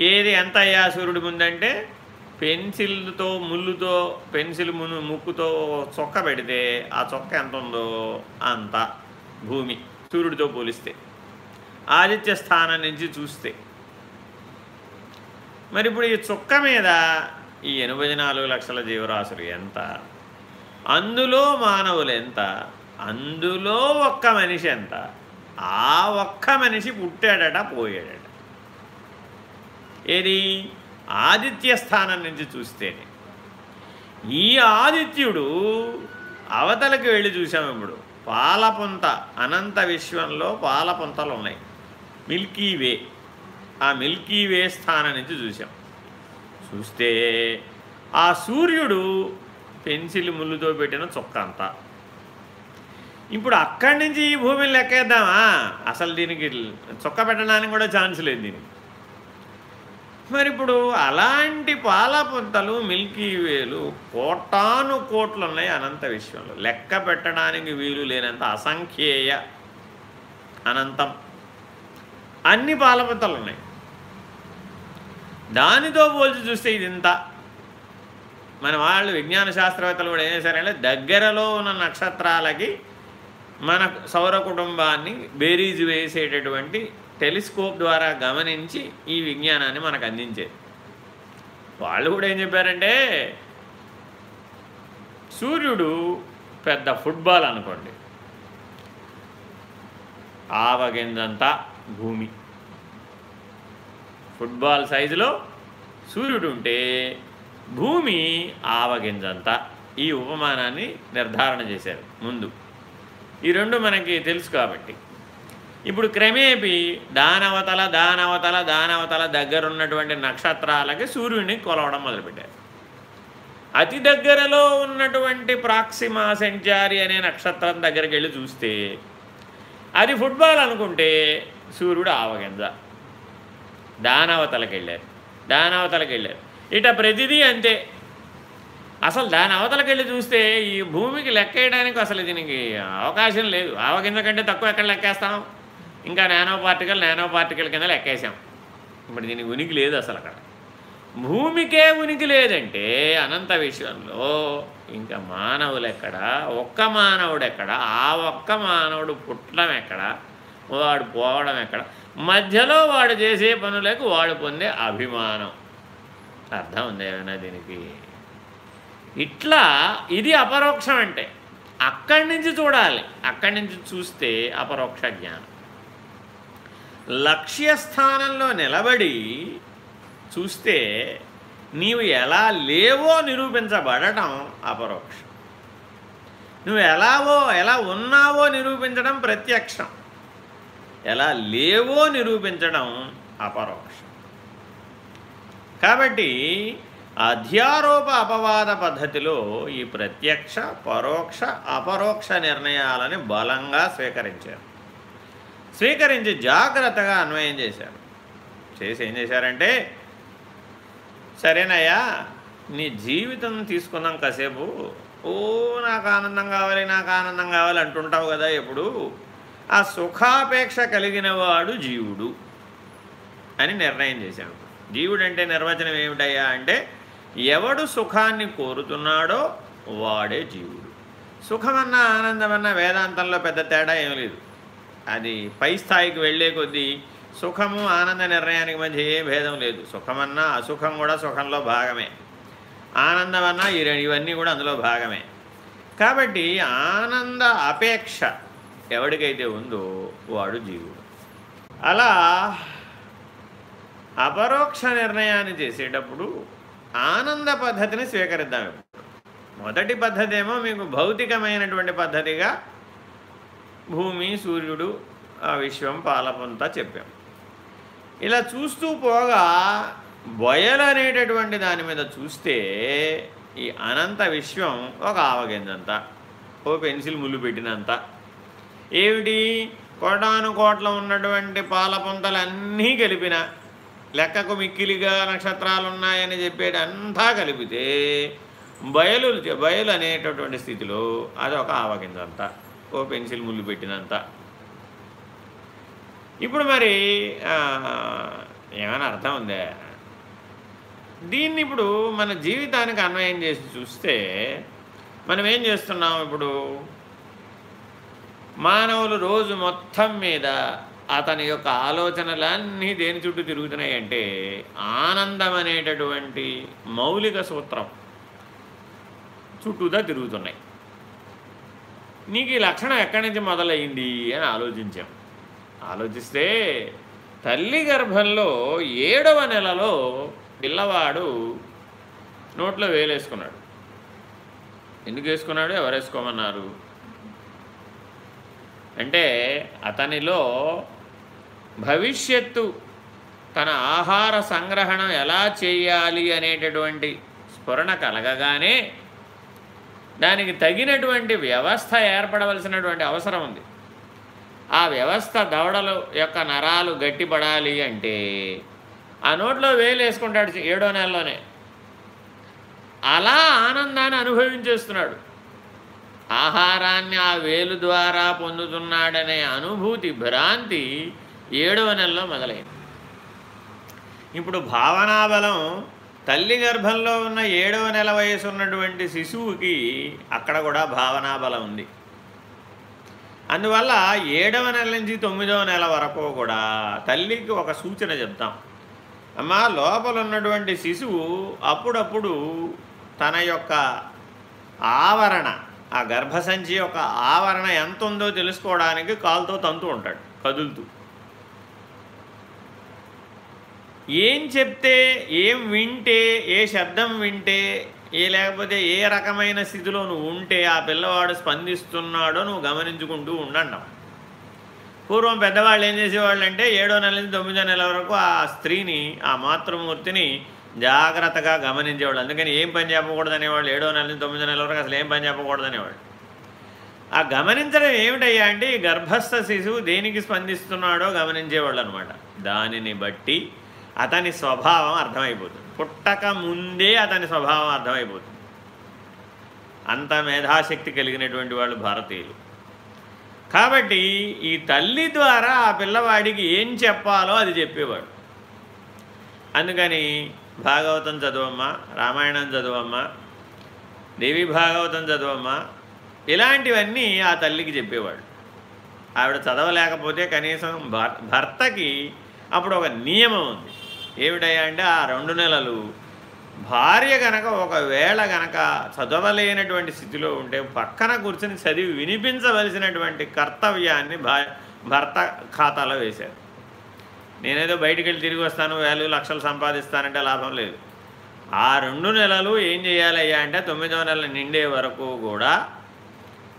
ఏది ఎంత అయ్యా సూర్యుడి ముందంటే పెన్సిల్తో ముళ్ళుతో పెన్సిల్ మును ముక్కుతో చొక్క పెడితే ఆ చొక్క ఎంత ఉందో అంత భూమి సూర్యుడితో పోలిస్తే. ఆదిత్య స్థానం నుంచి చూస్తే. మరి ఇప్పుడు ఈ చుక్క మీద ఈ ఎనభై నాలుగు లక్షల జీవరాశులు ఎంత? అందులో మానవులు ఎంత? అందులో ఒక్క మనిషి ఎంత? ఆ ఒక్క మనిషి పుట్టాడట పోయాడట. ఏది? ఆదిత్య స్థానం నుంచి చూస్తేనే. ఈ ఆదిత్యుడు అవతలకి వెళ్ళి చూసాము ఇప్పుడు. పాలపుంత అనంత విశ్వంలో పాలపుంతలు ఉన్నాయి. Milky way. ఆ మిల్కీ వే స్థానం నుంచి చూసాం చూస్తే ఆ సూర్యుడు పెన్సిల్ ముళ్ళుతో పెట్టిన చొక్క అంతా. ఇప్పుడు అక్కడి నుంచి ఈ భూమిని లెక్కేద్దామా? అసలు దీనికి చొక్క పెట్టడానికి కూడా ఛాన్స్ లేదు దీనికి. మరి ఇప్పుడు అలాంటి పాలపుంతలు మిల్కీ వేలు కోటాను కోట్లు ఉన్నాయి అనంత విశ్వంలో లెక్క పెట్టడానికి వీలు లేనంత అసంఖ్యేయ అనంతం. అన్ని పాలపుంతలు ఉన్నాయి. దానితో పోల్చి చూస్తే ఇది ఇంత మన వాళ్ళు విజ్ఞాన శాస్త్రవేత్తలు కూడా ఏం చేశారంటే దగ్గరలో ఉన్న నక్షత్రాలకి మన సౌర కుటుంబాన్ని బేరీజు వేసేటటువంటి టెలిస్కోప్ ద్వారా గమనించి ఈ విజ్ఞానాన్ని మనకు అందించేది. వాళ్ళు కూడా ఏం చెప్పారంటే సూర్యుడు పెద్ద ఫుట్బాల్ అనుకోండి. ఆవగింజంతా భూమి. ఫుట్బాల్ సైజులో సూర్యుడు ఉంటే భూమి ఆవగింజంతా. ఈ ఉపమానాన్ని నిర్ధారణ చేశారు ముందు. ఈ రెండు మనకి తెలుసు కాబట్టి. ఇప్పుడు క్రమేపీ దానవతల దానవతల దానవతల దగ్గరున్నటువంటి నక్షత్రాలకి సూర్యుడిని కొలవడం మొదలుపెట్టారు. అతి దగ్గరలో ఉన్నటువంటి ప్రాక్సిమా సెంచారి అనే నక్షత్రం దగ్గరికి వెళ్ళి చూస్తే అది ఫుట్బాల్ అనుకుంటే సూర్యుడు ఆవగింజ. దానవతలకు వెళ్ళారు దానవతలకు వెళ్ళారు ఇట ప్రతిదీ అంతే. అసలు దాని అవతలకి వెళ్ళి చూస్తే ఈ భూమికి లెక్కేయడానికి అసలు దీనికి అవకాశం లేదు. ఆవగింజ కంటే తక్కువ ఎక్కడ లెక్కేస్తాం? ఇంకా నానో పార్టికల్ నానో పార్టికల్ కింద లెక్కేసాం ఇప్పుడు దీనికి ఉనికి లేదు అసలు అక్కడ. భూమికే ఉనికి లేదంటే అనంత విషయంలో ఇంకా మానవులు ఎక్కడ ఒక్క మానవుడు ఎక్కడ ఆ ఒక్క మానవుడు పుట్టడం ఎక్కడ? వాడు పోవడం ఎక్కడ? మధ్యలో వాడు చేసే పనులకు వాడు పొందే అభిమానం. అర్థం ఉంది ఏమైనా దీనికి? ఇట్లా ఇది అపరోక్షం అంటే అక్కడి నుంచి చూడాలి. అక్కడి నుంచి చూస్తే అపరోక్ష జ్ఞానం. లక్ష్యస్థానంలో నిలబడి చూస్తే నీవు ఎలా లేవో నిరూపించబడటం అపరోక్షం. నువ్వు ఎలావో ఎలా ఉన్నావో నిరూపించడం ప్రత్యక్షం. ఎలా లేవో నిరూపించడం అపరోక్షం కాబట్టి అధ్యారోప అపవాద పద్ధతిలో ఈ ప్రత్యక్ష పరోక్ష అపరోక్ష నిర్ణయాలని బలంగా స్వీకరించారు. స్వీకరించి జాగ్రత్తగా అన్వయం చేశారు. చేసి ఏం చేశారంటే సరేనయ్యా నీ జీవితం తీసుకుందాం కాసేపు. ఓ నాకు ఆనందం కావాలి నాకు ఆనందం కావాలి అంటుంటావు కదా ఎప్పుడు. ఆ సుఖాపేక్ష కలిగిన వాడు జీవుడు అని నిర్ణయం చేశాను జీవుడు అంటే నిర్వచనం ఏమిటయ్యా అంటే ఎవడు సుఖాన్ని కోరుతున్నాడో వాడే జీవుడు. సుఖమన్నా ఆనందమన్నా వేదాంతంలో పెద్ద తేడా ఏం లేదు. అది పై స్థాయికి వెళ్ళే కొద్దీ సుఖము ఆనంద నిర్ణయానికి మధ్య ఏ భేదం లేదు. సుఖమన్నా అసుఖం కూడా సుఖంలో భాగమే. ఆనందమన్నా ఈ ఇవన్నీ కూడా అందులో భాగమే. కాబట్టి ఆనంద అపేక్ష ఎవడికైతే ఉందో వాడు జీవుడు. అలా అపరోక్ష నిర్ణయాన్ని చేసేటప్పుడు ఆనంద పద్ధతిని స్వీకరిద్దాం మొదటి పద్ధతి ఏమో మీకు భౌతికమైనటువంటి పద్ధతిగా భూమి సూర్యుడు ఆ విశ్వం పాలపంతా చెప్పాం. ఇలా చూస్తూ పోగా బొయలు అనేటటువంటి దాని మీద చూస్తే ఈ అనంత విశ్వం ఒక ఆవగింజంత ఓ పెన్సిల్ ముళ్ళు పెట్టినంత ఏమిటి? కోటాను కోట్ల ఉన్నటువంటి పాలపుంతలన్నీ కలిపిన లెక్కకు మిక్కిలిగా నక్షత్రాలు ఉన్నాయని చెప్పేది అంతా కలిపితే బయలు బయలు అనేటటువంటి స్థితిలో అది ఒక ఆవగిందంత ఓ పెన్సిల్ ముళ్ళు పెట్టినంత. ఇప్పుడు మరి ఏమైనా అర్థం ఉందే? దీన్ని ఇప్పుడు మన జీవితానికి అన్వయం చేసి చూస్తే మనం ఏం చేస్తున్నాం ఇప్పుడు? మానవులు రోజు మొత్తం మీద అతని యొక్క ఆలోచనలన్నీ దేని చుట్టూ తిరుగుతున్నాయి అంటే ఆనందం అనేటటువంటి మౌలిక సూత్రం చుట్టూదా తిరుగుతున్నాయి. నీకు ఈ లక్షణం ఎక్కడి నుంచి మొదలైంది అని ఆలోచించాం. ఆలోచిస్తే తల్లి గర్భంలో ఏడవ నెలలో పిల్లవాడు నోట్లో వేలేసుకున్నాడు. ఎందుకు వేసుకున్నాడు? ఎవరు వేసుకోమన్నారు? అంటే అతనిలో భవిష్యత్తు తన ఆహార సంగ్రహణం ఎలా చేయాలి అనేటటువంటి స్ఫురణ కలగగానే దానికి తగినటువంటి వ్యవస్థ ఏర్పడవలసినటువంటి అవసరం ఉంది. ఆ వ్యవస్థ దవడలు యొక్క నరాలు గట్టిపడాలి అంటే ఆ నోట్లో వేలు వేసుకుంటాడు ఏడో నెలలోనే. అలా ఆనందాన్ని అనుభవించేస్తున్నాడు. ఆహారాన్ని ఆ వేలు ద్వారా పొందుతున్నాడనే అనుభూతి భ్రాంతి ఏడవ నెలలో మొదలైంది. ఇప్పుడు భావనాబలం తల్లి గర్భంలో ఉన్న ఏడవ నెల వయసు ఉన్నటువంటి శిశువుకి అక్కడ కూడా భావనాబలం ఉంది. అందువల్ల ఏడవ నెల నుంచి తొమ్మిదవ నెల వరకు కూడా తల్లికి ఒక సూచన చెప్తాం. అమ్మ లోపల ఉన్నటువంటి శిశువు అప్పుడప్పుడు తన యొక్క ఆవరణ ఆ గర్భసంచి యొక్క ఆవరణ ఎంత ఉందో తెలుసుకోవడానికి కాలుతో తంతు ఉంటాడు కదులుతూ. ఏం చెప్తే ఏం వింటే ఏ శబ్దం వింటే ఏ లేకపోతే ఏ రకమైన స్థితిలో నువ్వు ఉంటే ఆ పిల్లవాడు స్పందిస్తున్నాడో నువ్వు గమనించుకుంటూ ఉండండి. పూర్వం పెద్దవాళ్ళు ఏం చేసేవాళ్ళు అంటే ఏడో నెల నుంచి తొమ్మిదో నెల వరకు ఆ స్త్రీని ఆ మాతృమూర్తిని జాగ్రత్తగా గమనించేవాళ్ళు. అందుకని ఏం పని చెప్పకూడదు అనేవాళ్ళు ఏడో నెల నుంచి తొమ్మిదో నెల వరకు అసలు ఏం పని చెప్పకూడదు అనేవాళ్ళు ఆ గమనించడం ఏమిటయ్యా అంటే ఈ గర్భస్థ శిశువు దేనికి స్పందిస్తున్నాడో గమనించేవాళ్ళు అనమాట దానిని బట్టి అతని స్వభావం అర్థమైపోతుంది. పుట్టక ముందే అతని స్వభావం అర్థమైపోతుంది. అంత మేధాశక్తి కలిగినటువంటి వాళ్ళు భారతీయులు. కాబట్టి ఈ తల్లి ద్వారా ఆ పిల్లవాడికి ఏం చెప్పాలో అది చెప్పేవాడు. అందుకని భాగవతం చదువమ్మా రామాయణం చదువమ్మా దేవి భాగవతం చదువమ్మా ఇలాంటివన్నీ ఆ తల్లికి చెప్పేవాడు. ఆవిడ చదవలేకపోతే కనీసం భర్తకి అప్పుడు ఒక నియమం ఉంది. ఏమిటయ్యా అంటే ఆ రెండు నెలలు భార్య గనక ఒకవేళ గనక చదవలేనటువంటి స్థితిలో ఉంటే పక్కన కూర్చొని చదివి వినిపించవలసినటువంటి కర్తవ్యాన్ని భర్త ఖాతాలో వేశారు. నేనేదో బయటికి వెళ్ళి తిరిగి వస్తాను వేలు లక్షలు సంపాదిస్తానంటే లాభం లేదు. ఆ రెండు నెలలు ఏం చేయాలయ్యా అంటే తొమ్మిదవ నెలలు నిండే వరకు కూడా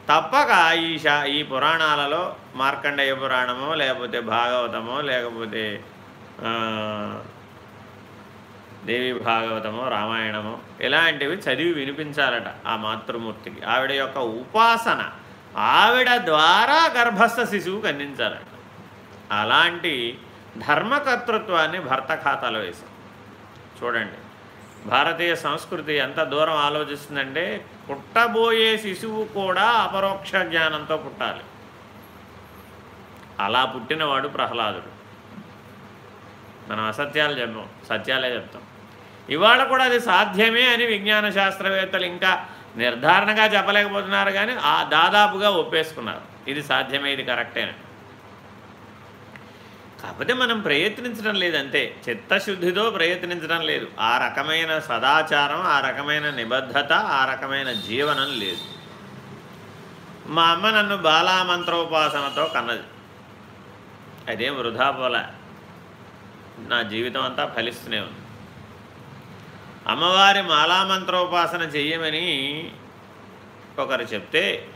తప్పక ఈ షా ఈ పురాణాలలో మార్కండేయ పురాణమో లేకపోతే భాగవతమో లేకపోతే దేవి భాగవతమో రామాయణమో ఇలాంటివి చదివి వినిపించాలట ఆ మాతృమూర్తికి. ఆవిడ యొక్క ఉపాసన ఆవిడ ద్వారా గర్భస్థ శిశువుకు అందించాలట. అలాంటి ధర్మకర్తృత్వాన్ని భర్త ఖాతాలో వేశాం చూడండి భారతీయ సంస్కృతి ఎంత దూరం ఆలోచిస్తుందంటే పుట్టబోయే శిశువు కూడా అపరోక్ష జ్ఞానంతో పుట్టాలి. అలా పుట్టినవాడు ప్రహ్లాదుడు. మనం అసత్యాలు చెప్పాం సత్యాలే చెప్తాం. ఇవాళ కూడా అది సాధ్యమే అని విజ్ఞాన శాస్త్రవేత్తలు ఇంకా నిర్ధారణగా చెప్పలేకపోతున్నారు కానీ ఆ దాదాపుగా ఒప్పేసుకున్నారు. ఇది సాధ్యమే ఇది కరెక్టేనండి కాకపోతే మనం ప్రయత్నించడం లేదంతే చిత్తశుద్ధితో ప్రయత్నించడం లేదు. ఆ రకమైన సదాచారం ఆ రకమైన నిబద్ధత ఆ రకమైన జీవనం లేదు. మా అమ్మ నన్ను బాలామంత్రోపాసనతో కన్నది. అదేం వృధా పోల. నా జీవితం అంతా ఫలిస్తూనే ఉంది. అమ్మవారి మాలామంత్రోపాసన చెయ్యమని ఒకరు చెప్తే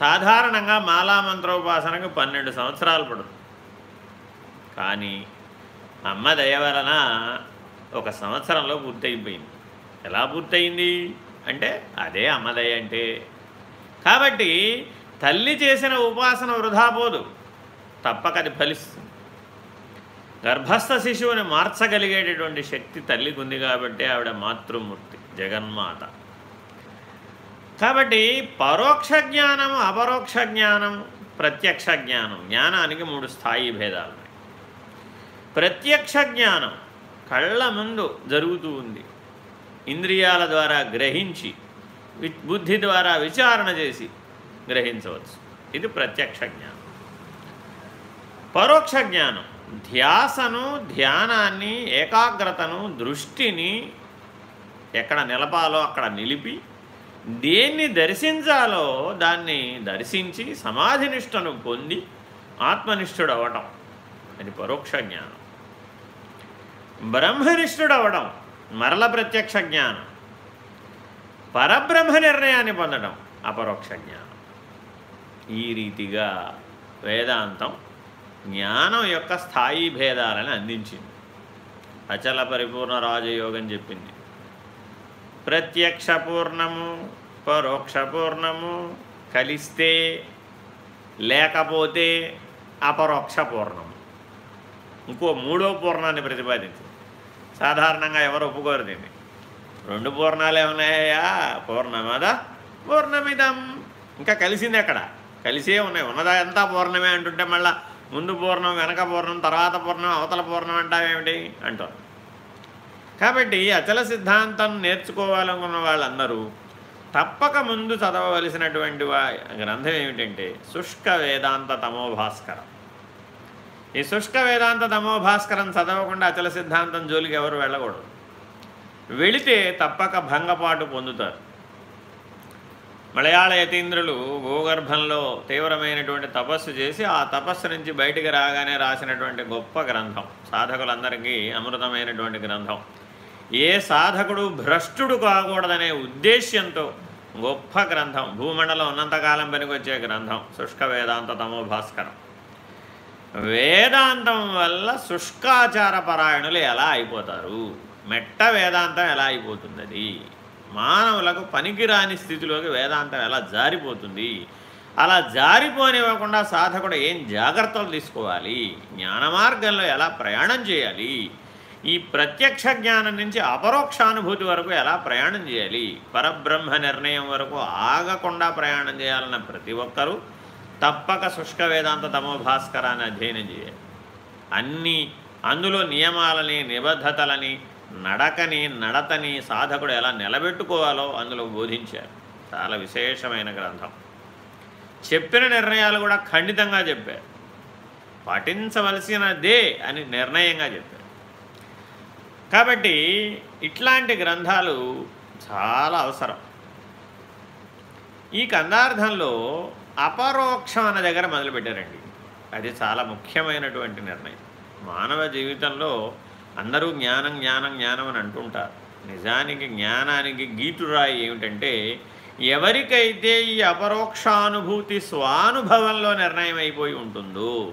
సాధారణంగా మాలామంత్రోపాసనకు పన్నెండు సంవత్సరాలు పడుతుంది. కానీ అమ్మ దయ వలన ఒక సంవత్సరంలో పూర్తయిపోయింది ఎలా పూర్తయింది? అంటే అదే అమ్మదయ అంటే. కాబట్టి తల్లి చేసిన ఉపాసన వృధా పోదు. తప్పక అది ఫలిస్తుంది. గర్భస్థ శిశువుని మార్చగలిగేటటువంటి శక్తి తల్లికి ఉంది కాబట్టి ఆవిడ మాతృమూర్తి జగన్మాత. కాబట్టి పరోక్ష జ్ఞానం అపరోక్ష జ్ఞానం ప్రత్యక్ష జ్ఞానం జ్ఞానానికి మూడు స్థాయి భేదాలు. ప్రత్యక్ష జ్ఞానం కళ్ళ ముందు జరుగుతూ ఉంది. ఇంద్రియాల ద్వారా గ్రహించి బుద్ధి ద్వారా విచారణ చేసి గ్రహించవచ్చు. ఇది ప్రత్యక్ష జ్ఞానం. పరోక్ష జ్ఞానం ధ్యాసను ధ్యానాన్ని ఏకాగ్రతను దృష్టిని ఎక్కడ నిలపాలో అక్కడ నిలిపి దేన్ని దర్శించాలో దాన్ని దర్శించి సమాధినిష్టను పొంది ఆత్మనిష్ఠుడవటం. అది పరోక్ష జ్ఞానం. బ్రహ్మనిష్ఠుడు అవడం మరల ప్రత్యక్ష జ్ఞానం. పరబ్రహ్మ నిర్ణయాన్ని పొందడం అపరోక్ష జ్ఞానం. ఈ రీతిగా వేదాంతం జ్ఞానం యొక్క స్థాయి భేదాలను అందించింది. అచల పరిపూర్ణ రాజయోగం చెప్పింది. ప్రత్యక్ష పూర్ణము పరోక్ష పూర్ణము కలిస్తే లేకపోతే అపరోక్ష పూర్ణము. ఇంకో మూడో పూర్ణాన్ని ప్రతిపాదించింది. సాధారణంగా ఎవరు ఒప్పుకోరు దీన్ని. రెండు పూర్ణాలు ఏమున్నాయా పూర్ణమద? పూర్ణమిదం. ఇంకా కలిసింది ఎక్కడ? కలిసే ఉన్నాయి. ఉన్నదా ఎంత పూర్ణమే అంటుంటే మళ్ళీ ముందు పూర్ణం వెనక పూర్ణం తర్వాత పూర్ణం అవతల పూర్ణం అంటావేమిటి? అంటారు. కాబట్టి అచల సిద్ధాంతం నేర్చుకోవాలనుకున్న వాళ్ళందరూ తప్పక ముందు చదవవలసినటువంటి గ్రంథం ఏమిటంటే శుష్క వేదాంత తమోభాస్కరం ఈ శుష్క వేదాంత తమోభాస్కరం చదవకుండా అచల సిద్ధాంతం జోలికి ఎవరు వెళ్ళకూడదు. వెళితే తప్పక భంగపాటు పొందుతారు. మలయాళ యతీంద్రులు భూగర్భంలో తీవ్రమైనటువంటి తపస్సు చేసి ఆ తపస్సు నుంచి బయటికి రాగానే రాసినటువంటి గొప్ప గ్రంథం. సాధకులందరికీ అమృతమైనటువంటి గ్రంథం. ఏ సాధకుడు భ్రష్టుడు కాకూడదనే ఉద్దేశ్యంతో గొప్ప గ్రంథం. భూమండలం ఉన్నంతకాలం పనికొచ్చే గ్రంథం. శుష్క వేదాంత తమో భాస్కరం. వేదాంతం వల్ల శుష్కాచార పరాయణులు ఎలా అయిపోతారు? మెట్ట వేదాంతం ఎలా అయిపోతుంది అది మానవులకు పనికిరాని స్థితిలోకి వేదాంతం ఎలా జారిపోతుంది? అలా జారిపోనివ్వకుండా సాధకుడు ఏం జాగ్రత్తలు తీసుకోవాలి? జ్ఞాన మార్గంలో ఎలా ప్రయాణం చేయాలి? ఈ ప్రత్యక్ష జ్ఞానం నుంచి అపరోక్షానుభూతి వరకు ఎలా ప్రయాణం చేయాలి? పరబ్రహ్మ నిర్ణయం వరకు ఆగకుండా ప్రయాణం చేయాలన్న ప్రతి ఒక్కరూ తప్పక శుష్క వేదాంత తమో భాస్కరాన్ని అధ్యయనం చేయాలి. అన్నీ అందులో నియమాలని నిబద్ధతలని నడకని నడతని సాధకుడు ఎలా నిలబెట్టుకోవాలో అందులో బోధించారు. చాలా విశేషమైన గ్రంథం. చెప్పిన నిర్ణయాలు కూడా ఖండితంగా చెప్పారు. పఠించవలసినదే అని నిర్ణయంగా చెప్పారు. కాబట్టి ఇట్లాంటి గ్రంథాలు చాలా అవసరం. ఈ కందార్థంలో అపరోక్షం అన్న దగ్గర మొదలుపెట్టారండి. అది చాలా ముఖ్యమైనటువంటి నిర్ణయం. మానవ జీవితంలో అందరూ జ్ఞానం జ్ఞానం జ్ఞానం అని అంటుంటారు. నిజానికి జ్ఞానానికి గీటురాయి ఏమిటంటే ఎవరికైతే ఈ అపరోక్షానుభూతి స్వానుభవంలో నిర్ణయం అయిపోయి ఉంటుందో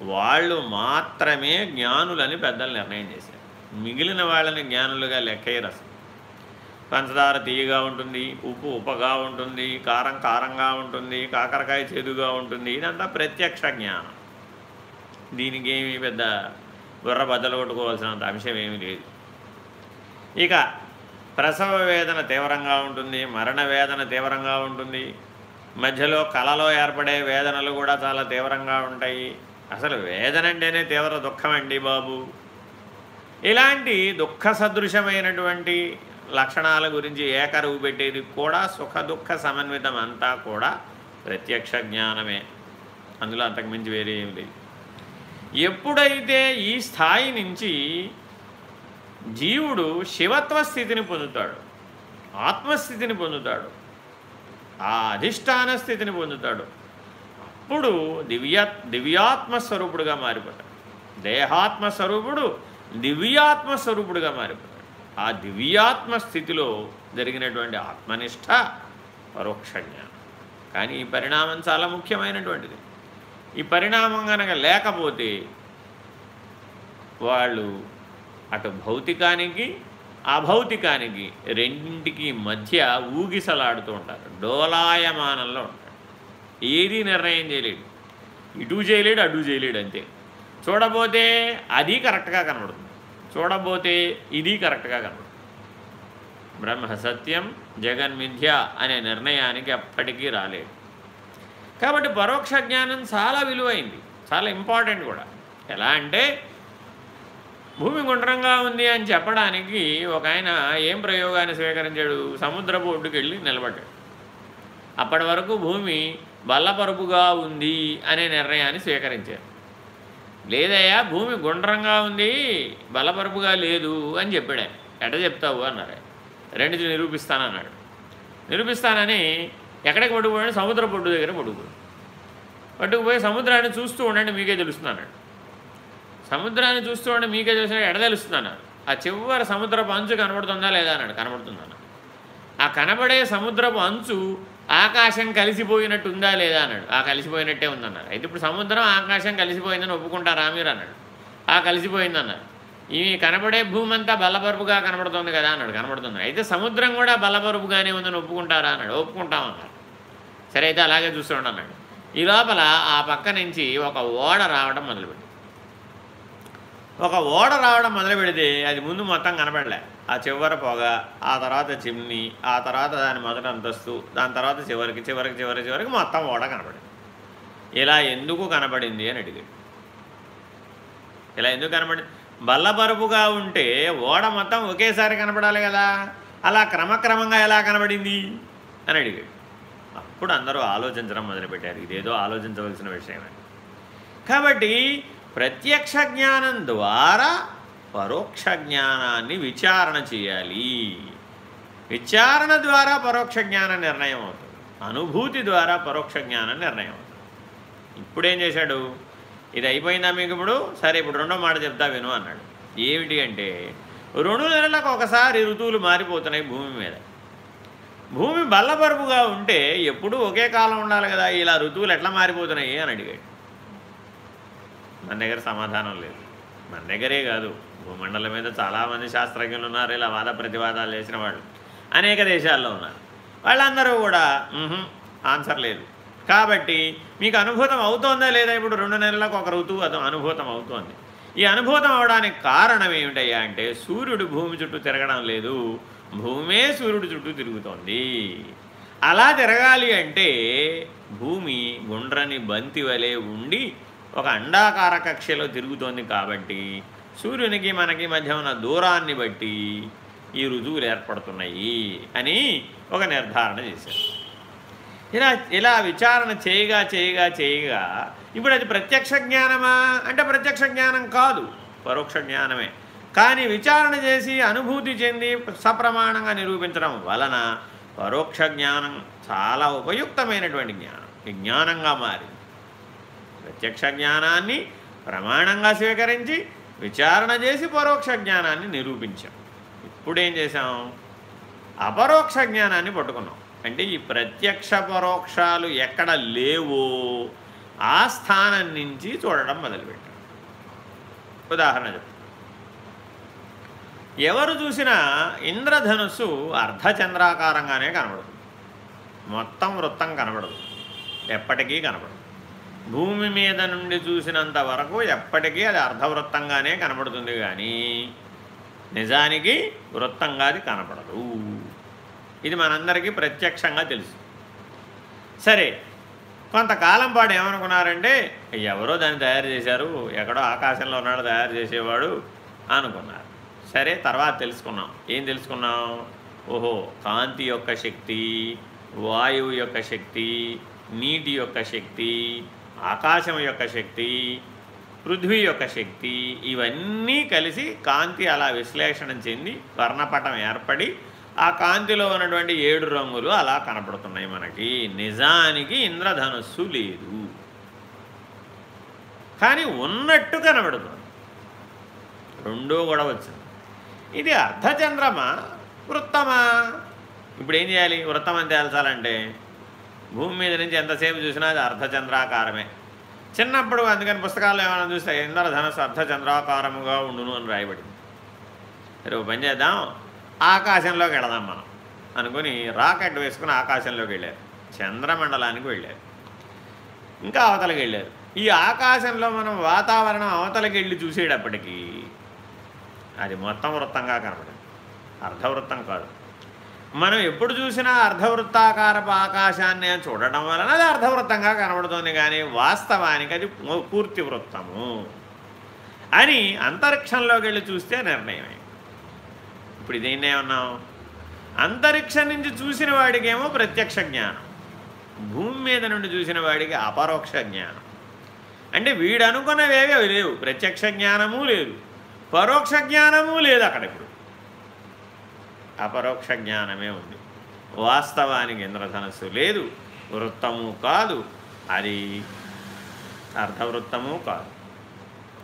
వాళ్ళు మాత్రమే జ్ఞానులని పెద్దలు నిర్ణయం చేశారు. మిగిలిన వాళ్ళని జ్ఞానులుగా లెక్కయ్యరు పంచదార తీయగా ఉంటుంది ఉప్పు ఉప్పగా ఉంటుంది కారం కారంగా ఉంటుంది కాకరకాయ చేదుగా ఉంటుంది. ఇదంతా ప్రత్యక్ష జ్ఞానం. దీనికి ఏమి పెద్ద బుర్ర బద్దలు కొట్టుకోవాల్సినంత అంశం ఏమీ లేదు. ఇక ప్రసవ వేదన తీవ్రంగా ఉంటుంది మరణ వేదన తీవ్రంగా ఉంటుంది. మధ్యలో కళలో ఏర్పడే వేదనలు కూడా చాలా తీవ్రంగా ఉంటాయి. అసలు వేదన అంటేనే తీవ్ర దుఃఖం అండి బాబు. ఇలాంటి దుఃఖ సదృశమైనటువంటి లక్షణాల గురించి ఏకరువు పెట్టేది కూడా సుఖ దుఃఖ సమన్వితం అంతా కూడా ప్రత్యక్ష జ్ఞానమే. అందులో అంతకుమించి వేరే ఏమి లేదు. ఎప్పుడైతే ఈ స్థాయి నుంచి జీవుడు శివత్వ స్థితిని పొందుతాడు ఆత్మస్థితిని పొందుతాడు ఆ అధిష్టాన స్థితిని పొందుతాడు అప్పుడు దివ్యా దివ్యాత్మ స్వరూపుడుగా మారిపోతాడు. దేహాత్మ స్వరూపుడు దివ్యాత్మ స్వరూపుడుగా మారిపోతాడు. ఆ దివ్యాత్మ స్థితిలో జరిగినటువంటి ఆత్మనిష్ట పరోక్ష జ్ఞానం. కానీ ఈ పరిణామం చాలా ముఖ్యమైనటువంటిది. ఈ పరిణామం కనుక లేకపోతే వాళ్ళు అటు భౌతికానికి అభౌతికానికి రెండింటికి మధ్య ఊగిసలాడుతూ ఉంటారు. డోలాయమానంలో ఉంటారు. ఏది నిర్ణయం చేయలేడు. ఇటు చేయలేడు అటు చేయలేడు అంతే. చూడబోతే అది కరెక్ట్గా కనబడుతుంది. చూడబోతే ఇది కరెక్ట్గా కనబడుతుంది బ్రహ్మ సత్యం జగన్మిథ్య అనే నిర్ణయానికి ఎప్పటికీ రాలేదు. కాబట్టి పరోక్ష జ్ఞానం చాలా విలువైంది చాలా ఇంపార్టెంట్ కూడా. ఎలా అంటే భూమి గుండ్రంగా ఉంది అని చెప్పడానికి ఒక ఆయన ఏం ప్రయోగాన్ని స్వీకరించాడు? సముద్రపు ఒడ్డుకి వెళ్ళి నిలబడ్డాడు. అప్పటి వరకు భూమి బల్లపరుపుగా ఉంది అనే నిర్ణయాన్ని స్వీకరించారు. లేదయ్యా భూమి గుండ్రంగా ఉంది బలపరుపుగా లేదు అని చెప్పాడు ఎట చెప్తావు అన్నారు రెండిది నిరూపిస్తానన్నాడు. నిరూపిస్తానని ఎక్కడికి పట్టుకుపోయాడు? సముద్ర పొడ్డు దగ్గర పట్టుకుపోయాడు. పట్టుకుపోయి సముద్రాన్ని చూస్తూ ఉండండి మీకే తెలుస్తున్నాడు సముద్రాన్ని చూస్తూ ఉండండి మీకే తెలిసిన ఎడ తెలుస్తున్నాను ఆ చివరి సముద్రపు అంచు కనబడుతుందా లేదా అన్నాడు. కనబడుతుందన్నాడు. ఆ కనబడే సముద్రపు అంచు ఆకాశం కలిసిపోయినట్టు ఉందా లేదా అన్నాడు. ఆ కలిసిపోయినట్టే ఉందన్నారు. అయితే ఇప్పుడు సముద్రం ఆకాశం కలిసిపోయిందని ఒప్పుకుంటారా మీరు అన్నాడు. ఆ కలిసిపోయిందన్నారు. ఈ కనబడే భూమి అంతా బలపరుపుగా కనబడుతుంది కదా అన్నాడు కనబడుతుంది. అయితే సముద్రం కూడా బలపరుపుగానే ఉందని ఒప్పుకుంటారా అన్నాడు. ఒప్పుకుంటామన్నారు సరే అయితే అలాగే చూస్తుండ అన్నాడు. ఈ లోపల ఆ పక్క నుంచి ఒక ఓడ రావడం మొదలుపెట్టి ఒక ఓడ రావడం మొదలు పెడితే అది ముందు మొత్తం కనబడలే ఆ చివర పొగ ఆ తర్వాత చిమ్ని ఆ తర్వాత దాని మొదటి అంతస్తు దాని తర్వాత చివరికి చివరికి చివరి చివరికి మొత్తం ఓడ కనపడింది. ఇలా ఎందుకు కనపడింది అని అడిగాడు. ఇలా ఎందుకు కనపడింది బల్లపరుపుగా ఉంటే ఓడ మొత్తం ఒకేసారి కనపడాలి కదా. అలా క్రమక్రమంగా ఎలా కనబడింది అని అడిగాడు. అప్పుడు అందరూ ఆలోచించడం మొదలుపెట్టారు. ఇదేదో ఆలోచించవలసిన విషయమే. కాబట్టి ప్రత్యక్ష జ్ఞానం ద్వారా పరోక్ష జ్ఞానాన్ని విచారణ చేయాలి. విచారణ ద్వారా పరోక్ష జ్ఞాన నిర్ణయం అవుతుంది. అనుభూతి ద్వారా పరోక్ష జ్ఞానం నిర్ణయం అవుతుంది. ఇప్పుడేం చేశాడు? ఇది అయిపోయిందా మీకు ఇప్పుడు? సరే ఇప్పుడు రెండో మాట చెప్తా విను అన్నాడు. ఏమిటి అంటే రెండు నెలలకు ఒకసారి ఋతువులు మారిపోతున్నాయి భూమి మీద. భూమి బల్లపరుపుగా ఉంటే ఎప్పుడూ ఒకే కాలం ఉండాలి కదా ఇలా ఋతువులు ఎట్లా మారిపోతున్నాయి అని అడిగాడు. మన దగ్గర సమాధానం లేదు. మన దగ్గరే కాదు. భూమండలం మీద చాలామంది శాస్త్రజ్ఞులు ఉన్నారు ఇలా వాద ప్రతివాదాలు చేసిన వాళ్ళు. అనేక దేశాల్లో ఉన్నారు. వాళ్ళందరూ కూడా ఆన్సర్ లేదు. కాబట్టి మీకు అనుభూతం అవుతోందా లేదా ఇప్పుడు రెండు నెలలకు ఒక ఋతువు అది అనుభూతం అవుతోంది. ఈ అనుభూతం అవడానికి కారణం ఏమిటయ్యా అంటే సూర్యుడు భూమి చుట్టూ తిరగడం లేదు. భూమే సూర్యుడు చుట్టూ తిరుగుతోంది. అలా తిరగాలి అంటే భూమి గుండ్రని బంతి వలె ఉండి ఒక అండాకార కక్షలో తిరుగుతోంది కాబట్టి సూర్యునికి మనకి మధ్య ఉన్న దూరాన్ని బట్టి ఈ రుజువులు ఏర్పడుతున్నాయి అని ఒక నిర్ధారణ చేశారు. ఇలా ఇలా విచారణ చేయగా చేయగా చేయగా ఇప్పుడు అది ప్రత్యక్ష జ్ఞానమా? అంటే ప్రత్యక్ష జ్ఞానం కాదు పరోక్ష జ్ఞానమే. కానీ విచారణ చేసి అనుభూతి చెంది సప్రమాణంగా నిరూపించడం వలన పరోక్ష జ్ఞానం చాలా ఉపయుక్తమైనటువంటి జ్ఞానం. జ్ఞానంగా మారింది. ప్రత్యక్ష జ్ఞానాన్ని ప్రమాణంగా స్వీకరించి విచారణ చేసి పరోక్ష జ్ఞానాన్ని నిరూపించాం. ఇప్పుడేం చేసాం అపరోక్ష జ్ఞానాన్ని పట్టుకున్నాం. అంటే ఈ ప్రత్యక్ష పరోక్షాలు ఎక్కడ లేవో ఆ స్థానం నుంచి చూడడం మొదలుపెట్టాం. ఉదాహరణ చెప్తాను ఎవరు చూసినా ఇంద్రధనుస్సు అర్ధచంద్రాకారంగానే కనబడుతుంది. మొత్తం వృత్తం కనబడదు. ఎప్పటికీ కనబడదు. భూమి మీద నుండి చూసినంత వరకు ఎప్పటికీ అది అర్ధవృత్తంగానే కనబడుతుంది కానీ నిజానికి వృత్తంగా అది కనపడదు. ఇది మనందరికీ ప్రత్యక్షంగా తెలుసు. సరే కొంతకాలం పాటు ఏమనుకున్నారంటే ఎవరో దాన్ని తయారు చేశారు ఎక్కడో ఆకాశంలో ఉన్నాడు తయారు చేసేవాడు అనుకున్నారు. సరే తర్వాత తెలుసుకున్నాం. ఏం తెలుసుకున్నాం? ఓహో కాంతి యొక్క శక్తి వాయువు యొక్క శక్తి నీటి యొక్క శక్తి ఆకాశం యొక్క శక్తి పృథ్వీ యొక్క శక్తి ఇవన్నీ కలిసి కాంతి అలా విశ్లేషణ చెంది వర్ణపటం ఏర్పడి ఆ కాంతిలో ఉన్నటువంటి ఏడు రంగులు అలా కనపడుతున్నాయి మనకి. నిజానికి ఇంద్రధనుస్సు లేదు. కానీ ఉన్నట్టు కనబడుతుంది. రెండో కూడా వచ్చింది. ఇది అర్ధచంద్రమా? వృత్తమా? ఇప్పుడు ఏం చేయాలి? వృత్తం అని తేల్చాలంటే భూమి మీద నుంచి ఎంతసేపు చూసినా అది అర్ధచంద్రాకారమే. చిన్నప్పుడు అందుకని పుస్తకాల్లో ఏమైనా చూస్తే ఇంద్రధనస్సు అర్ధచంద్రాకారముగా ఉండును అని రాయబడింది. రేపు పని చేద్దాం. ఆకాశంలోకి వెళదాం మనం. అనుకుని రాకెట్ వేసుకుని ఆకాశంలోకి వెళ్ళారు. చంద్రమండలానికి వెళ్ళారు. ఇంకా అవతలకి వెళ్ళారు. ఈ ఆకాశంలో మనం వాతావరణం అవతలకి వెళ్ళి చూసేటప్పటికీ అది మొత్తం వృత్తంగా కనపడింది. అర్ధవృత్తం కాదు. మనం ఎప్పుడు చూసినా అర్ధవృత్తాకారపు ఆకాశాన్ని చూడటం వలన అది అర్ధవృత్తంగా కనబడుతుంది కానీ వాస్తవానికి అది పూర్తి వృత్తము అని అంతరిక్షంలోకి వెళ్ళి చూస్తే నిర్ణయమే. ఇప్పుడు దీన్నే ఉన్నాం అంతరిక్షం నుంచి చూసిన వాడికేమో ప్రత్యక్ష జ్ఞానం. భూమి మీద నుండి చూసిన వాడికి అపరోక్ష జ్ఞానం. అంటే వీడు లేవు. ప్రత్యక్ష జ్ఞానము లేదు. పరోక్ష జ్ఞానము లేదు అక్కడ ఇప్పుడు. అపరోక్ష జ్ఞానమే ఉంది. వాస్తవానికి ఇంద్రధనస్సు లేదు. వృత్తము కాదు. అది అర్ధవృత్తము కాదు.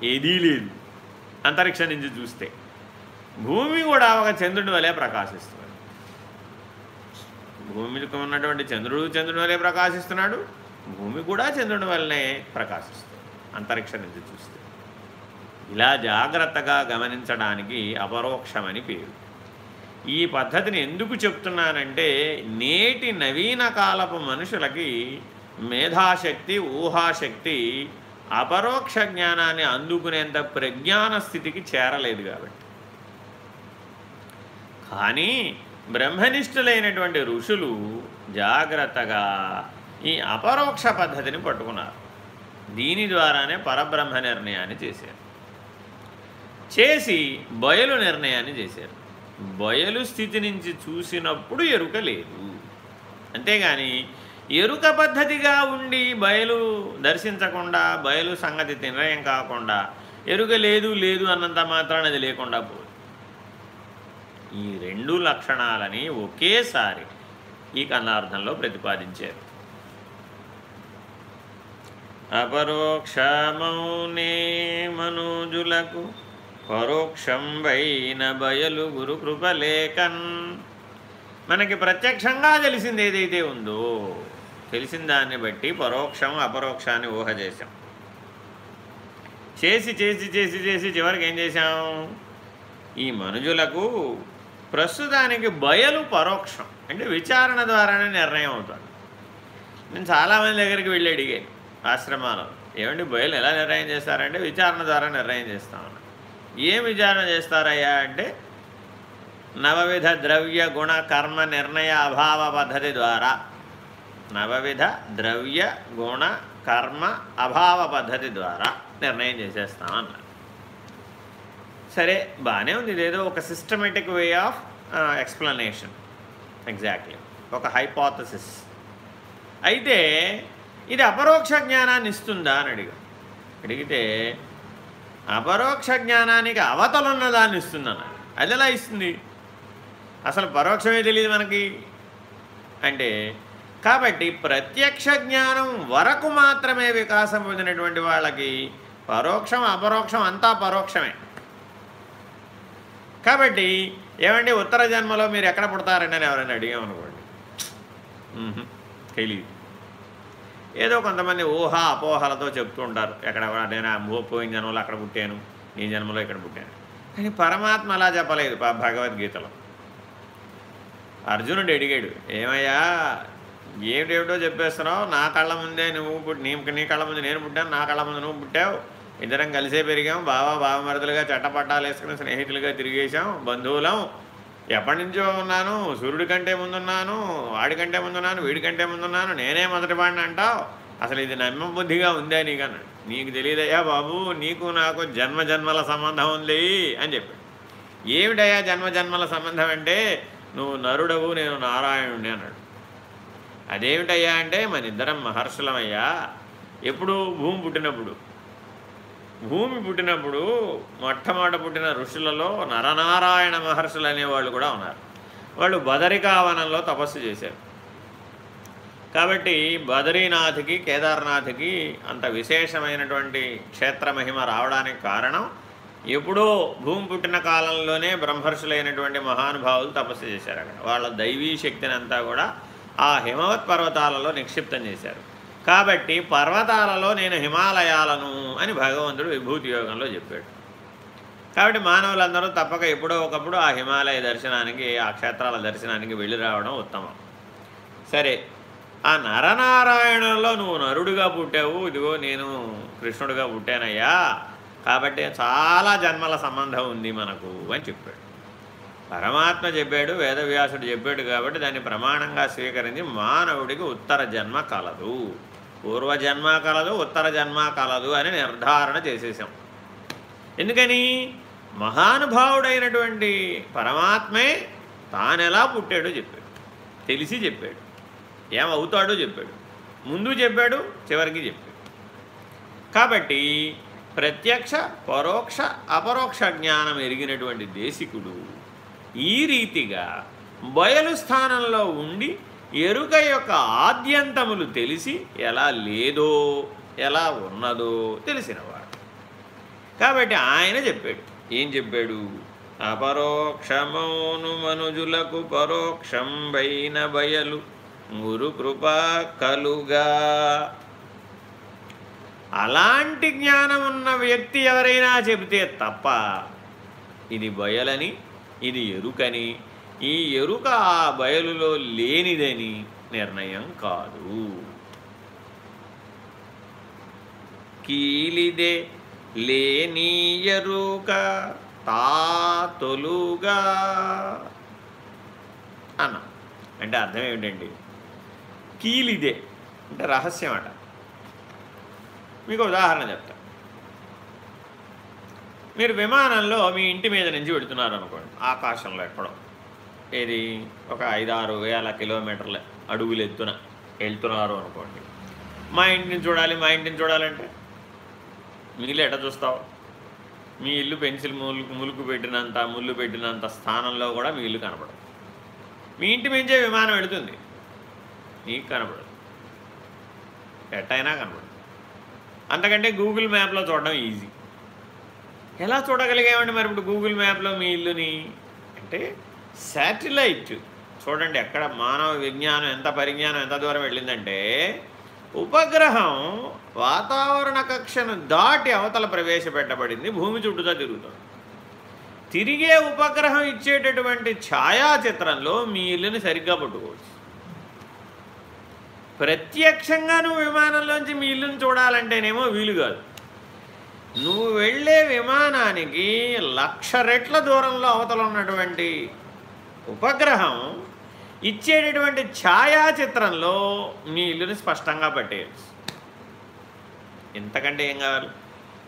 ఏదీ లేదు. అంతరిక్షం నుంచి చూస్తే భూమి కూడా ఒక చంద్రుడి వలె ప్రకాశిస్తుంది భూమికి ఉన్నటువంటి చంద్రుడు చంద్రుడి వలె ప్రకాశిస్తున్నాడు. భూమి కూడా చంద్రుడి వల్లనే ప్రకాశిస్తుంది. అంతరిక్షం నుంచి చూస్తే. ఇలా జాగ్రత్తగా గమనించడానికి అపరోక్షమని పేరు. ఈ పద్ధతిని ఎందుకు చెప్తున్నానంటే నేటి నవీన కాలపు మనుషులకి మేధాశక్తి ఊహాశక్తి అపరోక్ష జ్ఞానాన్ని అందుకునేంత ప్రజ్ఞాన స్థితికి చేరలేదు కాబట్టి. కానీ బ్రహ్మనిష్ఠులైనటువంటి ఋషులు జాగ్రత్తగా ఈ అపరోక్ష పద్ధతిని పట్టుకున్నారు. దీని ద్వారానే పరబ్రహ్మ నిర్ణయాన్ని చేశారు. చేసి బయలు నిర్ణయాన్ని చేశారు. బయలు స్థితి నుంచి చూసినప్పుడు ఎరుక లేదు. అంతేగాని ఎరుక పద్ధతిగా ఉండి బయలు దర్శించకుండా బయలు సంగతి నిర్ణయం కాకుండా ఎరుక లేదు లేదు అన్నంత మాత్రాన అది లేకుండా పోదు. ఈ రెండు లక్షణాలని ఒకేసారి ఈ కన్నార్థంలో ప్రతిపాదించారు. అపరోక్షమౌనే మనోజులకు పరోక్షం వైన బయలు గురు కృపలేకన్. మనకి ప్రత్యక్షంగా తెలిసింది ఏదైతే ఉందో తెలిసిన దాన్ని బట్టి పరోక్షం అపరోక్షాన్ని ఊహ చేశాం. చేసి చేసి చేసి చేసి చివరికి ఏం చేశాం? ఈ మనుజులకు ప్రస్తుతానికి బయలు పరోక్షం అంటే విచారణ ద్వారానే నిర్ణయం అవుతుంది. నేను చాలామంది దగ్గరికి వెళ్ళి అడిగాను ఆశ్రమాలు ఏమండి బయలు ఎలా నిర్ణయం చేస్తారంటే విచారణ ద్వారా నిర్ణయం చేస్తాను ఏం విచారణ చేస్తారయ్యా అంటే నవవిధ ద్రవ్య గుణ కర్మ నిర్ణయ అభావ పద్ధతి ద్వారా నవవిధ ద్రవ్య గుణ కర్మ అభావ పద్ధతి ద్వారా నిర్ణయం చేసేస్తామన్నారు. సరే బాగానే ఉంది ఇదేదో ఒక systematic way of explanation exactly ఒక హైపోథసిస్ అయితే ఇది అపరోక్ష జ్ఞానాన్ని ఇస్తుందా అని అడిగా. అడిగితే అపరోక్ష జ్ఞానానికి అవతలున్న దాన్ని ఇస్తుందన్న అది ఎలా ఇస్తుంది? అసలు పరోక్షమే తెలియదు మనకి. అంటే కాబట్టి ప్రత్యక్ష జ్ఞానం వరకు మాత్రమే వికాసం పొందినటువంటి వాళ్ళకి పరోక్షం అపరోక్షం అంతా పరోక్షమే. కాబట్టి ఏమండి ఉత్తర జన్మలో మీరు ఎక్కడ పుడతారండి అని ఎవరైనా అడిగామనుకోండి. తెలియదు ఏదో కొంతమంది ఊహ అపోహలతో చెప్తూ ఉంటారు. ఎక్కడ నేను పోయిన జన్మలో అక్కడ పుట్టాను ఈ జన్మలో ఇక్కడ పుట్టాను. కానీ పరమాత్మ అలా చెప్పలేదు భగవద్గీతలో. అర్జునుడు అడిగాడు ఏమయ్యా ఏమిటేమిటో చెప్పేస్తున్నావు? నా కళ్ళ ముందే నువ్వు నీ నీ కళ్ళ ముందు నేను పుట్టాను నా కళ్ళ ముందు నువ్వు పుట్టావు. ఇద్దరం కలిసే పెరిగాం బావా బావమరదులుగా చట్టపట్టాలు వేసుకుని స్నేహితులుగా తిరిగేసాం బంధువులం. ఎప్పటి నుంచో ఉన్నాను సూర్యుడి కంటే ముందున్నాను వాడి కంటే ముందున్నాను వీడి కంటే ముందున్నాను నేనే మొదటి వాడిని అంటావు? అసలు ఇది నమ్మబుద్ధిగా ఉందే నీకన్నా నీకు తెలియదయ్యా బాబు నీకు నాకు జన్మ జన్మల సంబంధం ఉంది అని చెప్పాడు. ఏమిటయ్యా జన్మ జన్మల సంబంధం అంటే? నువ్వు నరుడవు నేను నారాయణుడిని అన్నాడు. అదేమిటయ్యా అంటే మన ఇద్దరం మహర్షులమయ్యా. ఎప్పుడు భూమి పుట్టినప్పుడు భూమి పుట్టినప్పుడు మొట్టమొదట పుట్టిన ఋషులలో నరనారాయణ మహర్షులు అనేవాళ్ళు కూడా ఉన్నారు. వాళ్ళు బదరికావనంలో తపస్సు చేశారు. కాబట్టి బదరీనాథ్కి కేదార్నాథ్కి అంత విశేషమైనటువంటి క్షేత్ర మహిమ రావడానికి కారణం ఎప్పుడో భూమి పుట్టిన కాలంలోనే బ్రహ్మర్షులైనటువంటి మహానుభావులు తపస్సు చేశారు అక్కడ. వాళ్ళ దైవీ శక్తిని అంతా కూడా ఆ హిమవత్ పర్వతాలలో నిక్షిప్తం చేశారు. కాబట్టి పర్వతాలలో నేను హిమాలయాలను అని భగవంతుడు విభూతి యోగంలో చెప్పాడు. కాబట్టి మానవులందరూ తప్పక ఎప్పుడో ఒకప్పుడు ఆ హిమాలయ దర్శనానికి ఆ క్షేత్రాల దర్శనానికి వెళ్ళి రావడం ఉత్తమం. సరే ఆ నరనారాయణంలో నువ్వు నరుడుగా పుట్టావు ఇదిగో నేను కృష్ణుడిగా పుట్టానయ్యా కాబట్టి చాలా జన్మల సంబంధం ఉంది మనకు అని చెప్పాడు. పరమాత్మ చెప్పాడు వేదవ్యాసుడు చెప్పాడు కాబట్టి దాన్ని ప్రమాణంగా స్వీకరించి మానవుడికి ఉత్తర జన్మ కలదు. పూర్వజన్మ కలదు ఉత్తర జన్మ కలదు అని నిర్ధారణ చేసేసాం. ఎందుకని? మహానుభావుడైనటువంటి పరమాత్మే తానెలా పుట్టాడో చెప్పాడు. తెలిసి చెప్పాడు. ఏమవుతాడో చెప్పాడు. ముందు చెప్పాడు చివరికి చెప్పాడు. కాబట్టి ప్రత్యక్ష పరోక్ష అపరోక్ష జ్ఞానం ఎరిగినటువంటి దేశికుడు ఈ రీతిగా బయలు స్థానంలో ఉండి ఎరుక యొక్క ఆద్యంతములు తెలిసి ఎలా లేదో ఎలా ఉన్నదో తెలిసినవాడు కాబట్టి ఆయన చెప్పాడు. ఏం చెప్పాడు? అపరోక్షమౌను మనుజులకు పరోక్షం పరోక్షంబైన బయలు గురు కృపా కలుగా. అలాంటి జ్ఞానం ఉన్న వ్యక్తి ఎవరైనా చెబితే తప్ప ఇది బయలని ఇది ఎరుకని ఈ ఎరుక ఆ బయలులో లేనిదని నిర్ణయం కాదు. కీలిదే లేని ఎరుక తాతొలుగా అన్న. అంటే అర్థం ఏమిటండి? కీలిదే అంటే రహస్యం అట. మీకు ఉదాహరణ చెప్తా. మీరు విమానంలో మీ ఇంటి మీద నుంచి పెడుతున్నారు అనుకోండి ఆకాశంలో ఎక్కడో. ఇది ఒక ఐదారు వేల కిలోమీటర్ల అడుగులు ఎత్తున వెళ్తున్నారు అనుకోండి. మా ఇంటిని చూడాలి మా ఇంటిని చూడాలంటే మిగిలి ఎట చూస్తావు? మీ ఇల్లు పెన్సిల్ ములుకు ములుకు పెట్టినంత ముళ్ళు పెట్టినంత స్థానంలో కూడా మీ ఇల్లు కనపడదు. మీ ఇంటి మించే విమానం వెళుతుంది. నీకు కనపడదు. ఎట్టయినా కనపడదు. అంతకంటే గూగుల్ మ్యాప్లో చూడడం ఈజీ. ఎలా చూడగలిగామండి మరి ఇప్పుడు గూగుల్ మ్యాప్లో మీ ఇల్లుని? అంటే శాటిలైట్. చూడండి ఎక్కడ మానవ విజ్ఞానం ఎంత పరిజ్ఞానం ఎంత దూరం వెళ్ళిందంటే ఉపగ్రహం వాతావరణ కక్షను దాటి అవతల ప్రవేశపెట్టబడింది భూమి చుట్టూతో తిరుగుతుంది. తిరిగే ఉపగ్రహం ఇచ్చేటటువంటి ఛాయాచిత్రంలో మీ ఇల్లుని సరిగ్గా పట్టుకోవచ్చు. ప్రత్యక్షంగా నువ్వు విమానంలోంచి మీ ఇల్లుని చూడాలంటేనేమో వీలు కాదు. నువ్వు వెళ్ళే విమానానికి లక్ష రెట్ల దూరంలో అవతల ఉన్నటువంటి ఉపగ్రహం ఇచ్చేటటువంటి ఛాయాచిత్రంలో మీ ఇల్లుని స్పష్టంగా పట్టేయచ్చు. ఇంతకంటే ఏం కావాలి?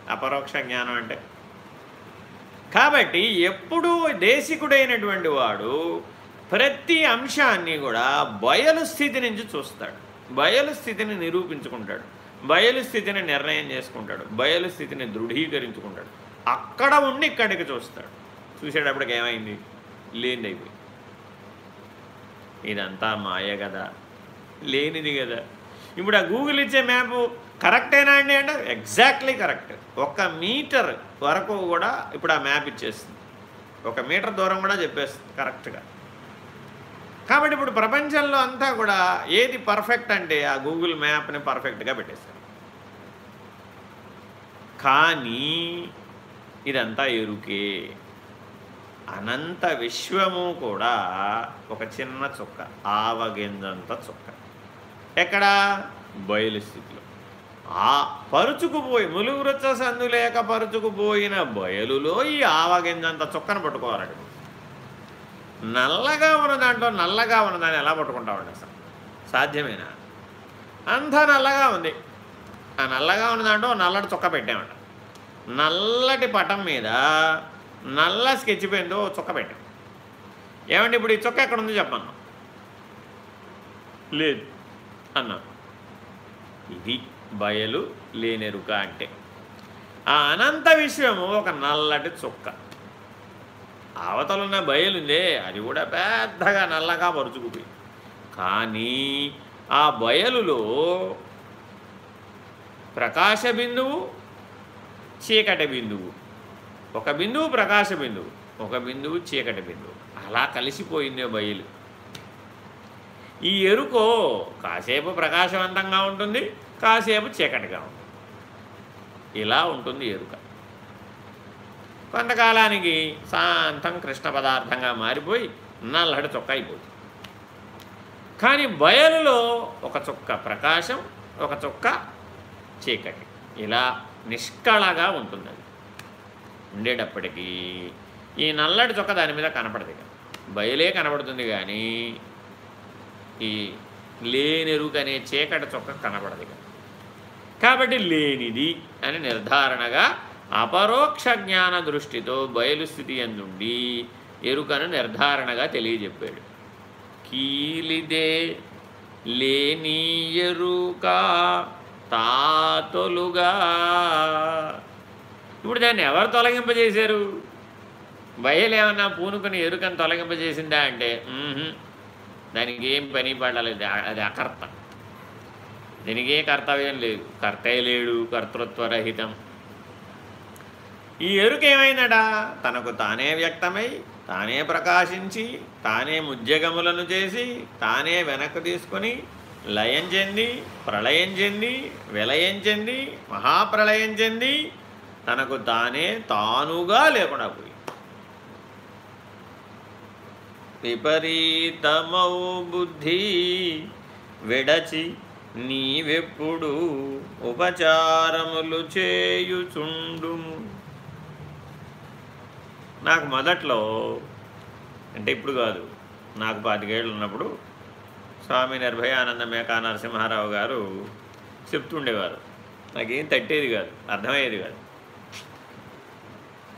అపరోక్ష జ్ఞానం అంటే? కాబట్టి ఎప్పుడూ దేశికుడైనటువంటి వాడు ప్రతి అంశాన్ని కూడా బయలు స్థితి నుంచి చూస్తాడు. బయలు స్థితిని నిరూపించుకుంటాడు. బయలు స్థితిని నిర్ణయం చేసుకుంటాడు. బయలు స్థితిని దృఢీకరించుకుంటాడు. అక్కడ ఉండి ఇక్కడికి చూస్తాడు. చూసేటప్పటికి ఏమైంది? లేనిదైపోయింది. ఇదంతా మాయ కదా లేనిది కదా ఇప్పుడు ఆ గూగుల్ ఇచ్చే మ్యాప్ కరెక్టేనా అండి అంటే ఎగ్జాక్ట్లీ కరెక్ట్ ఒక మీటర్ వరకు కూడా ఇప్పుడు ఆ మ్యాప్ ఇచ్చేస్తుంది. ఒక మీటర్ దూరం కూడా చెప్పేస్తుంది కరెక్ట్గా కాబట్టి ఇప్పుడు ప్రపంచంలో అంతా కూడా ఏది పర్ఫెక్ట్ అంటే ఆ గూగుల్ మ్యాప్ని పర్ఫెక్ట్గా పెట్టేశారు. కానీ ఇదంతా ఎరుకే. అనంత విశ్వము కూడా ఒక చిన్న చుక్క ఆవగింజంత చుక్క. ఎక్కడా? బయలు స్థితిలో. ఆ పరుచుకుపోయి ములుగురొచ్చ సందు లేక పరుచుకుపోయిన బయలులో ఈ ఆవగింజంత చుక్కను పట్టుకోవాలండి. నల్లగా ఉన్న దాంట్లో నల్లగా ఉన్నదాన్ని ఎలా పట్టుకుంటామండి అసలు? సాధ్యమేనా? అంతా నల్లగా ఉంది. ఆ నల్లగా ఉన్న దాంట్లో నల్లటి చుక్క పెట్టామంట నల్లటి పటం మీద నల్ల స్కెచ్ పెన్తో చుక్క పెట్టాం. ఏమంటే ఇప్పుడు ఈ చుక్క ఎక్కడ ఉంది చెప్పన్నా లేదు. అన్నా. ఇది బయలు లేనెరుక అంటే. ఆ అనంత విషయము ఒక నల్లటి చుక్క. అవతలున్న బయలుందే అది కూడా పెద్దగా నల్లగా పరుచుకుపోయి కానీ ఆ బయలులో ప్రకాశ బిందువు చీకటి బిందువు. ఒక బిందువు ప్రకాశ బిందువు ఒక బిందువు చీకటి బిందువు. అలా కలిసిపోయింది బయలు. ఈ ఎరుకో కాసేపు ప్రకాశవంతంగా ఉంటుంది కాసేపు చీకటిగా ఉంటుంది. ఇలా ఉంటుంది ఎరుక. కొంతకాలానికి శాంతం కృష్ణ పదార్థంగా మారిపోయి నల్లడి చొక్క అయిపోతుంది. కానీ బయలులో ఒక చుక్క ప్రకాశం ఒక చుక్క చీకటి. ఇలా నిష్కళగా ఉంటుంది అది ఉండేటప్పటికీ ఈ నల్లటి చొక్క దాని మీద కనపడదు బయలే కనపడుతుంది కానీ ఈ లేనెరుకనే చీకటి చొక్క కనపడదు కాబట్టి లేనిది అని నిర్ధారణగా అపరోక్ష జ్ఞాన దృష్టితో బయలుస్థితి అందుండి ఎరుకను నిర్ధారణగా తెలియజెప్పాడు. కీలిదే లేని ఎరుక తాతొలుగా ఇప్పుడు దాన్ని ఎవరు తొలగింపజేశారు? బయలేమన్నా పూనుకుని ఎరుకని తొలగింపజేసిందా అంటే దానికి ఏం పని పడలేదు అది అకర్త. దీనికి ఏ కర్తవ్యం లేదు. కర్తే లేడు కర్తృత్వరహితం. ఈ ఎరుక తనకు తానే వ్యక్తమై తానే ప్రకాశించి తానే ముద్యగములను చేసి తానే వెనక్కి తీసుకొని లయం చెంది ప్రళయం చెంది విలయం చెంది మహాప్రళయం చెంది తనకు తానే తానుగా లేకుండా పోయి. విపరీతమౌ బుద్ధి విడచి నీవెప్పుడు ఉపచారములు చేయుచుండుము. నాకు మొదట్లో అంటే ఇప్పుడు కాదు నాకు పాతికేళ్ళు ఉన్నప్పుడు స్వామి నిర్భయానంద మేకా నరసింహారావు గారు చెప్తుండేవారు. నాకేం తట్టేది కాదు అర్థమయ్యేది కాదు.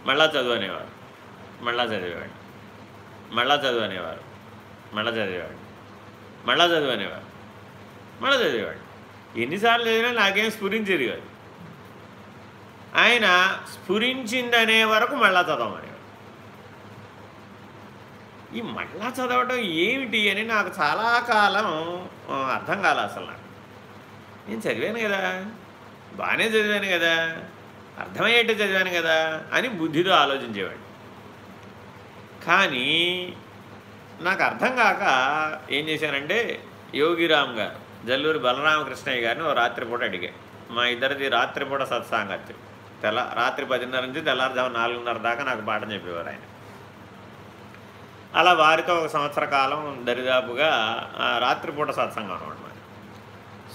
మళ్ళా చదువు అనేవారు మళ్ళా చదివేవాడు మళ్ళా చదువు అనేవారు మళ్ళా చదివేవాడు మళ్ళా చదువు అనేవారు మళ్ళా చదివేవాడు ఎన్నిసార్లు చదివినా నాకేం స్ఫురించేది కాదు. ఆయన స్ఫురించిందనే వరకు మళ్ళా చదవమనేవాడు. ఈ మళ్ళా చదవడం ఏమిటి అని నాకు చాలా కాలం అర్థం కాలే అసలు నాకు. నేను చదివాను కదా. బాగానే చదివాను కదా. అర్థమయ్యేట్టు చదివాను కదా అని బుద్ధితో ఆలోచించేవాడు. కానీ నాకు అర్థం కాక ఏం చేశానంటే యోగిరామ్ గారు జల్లూరి బలరామకృష్ణయ్య గారిని ఓ రాత్రిపూట అడిగా. మా ఇద్దరిది రాత్రిపూట సత్సాంగత్యం తెల్ల రాత్రి పదిన్నర నుంచి తెల్లారుజాము నాలుగున్నర దాకా నాకు పాఠం చెప్పేవారు ఆయన. అలా వారితో ఒక సంవత్సర కాలం దరిదాపుగా రాత్రిపూట సత్సంగం అనమాట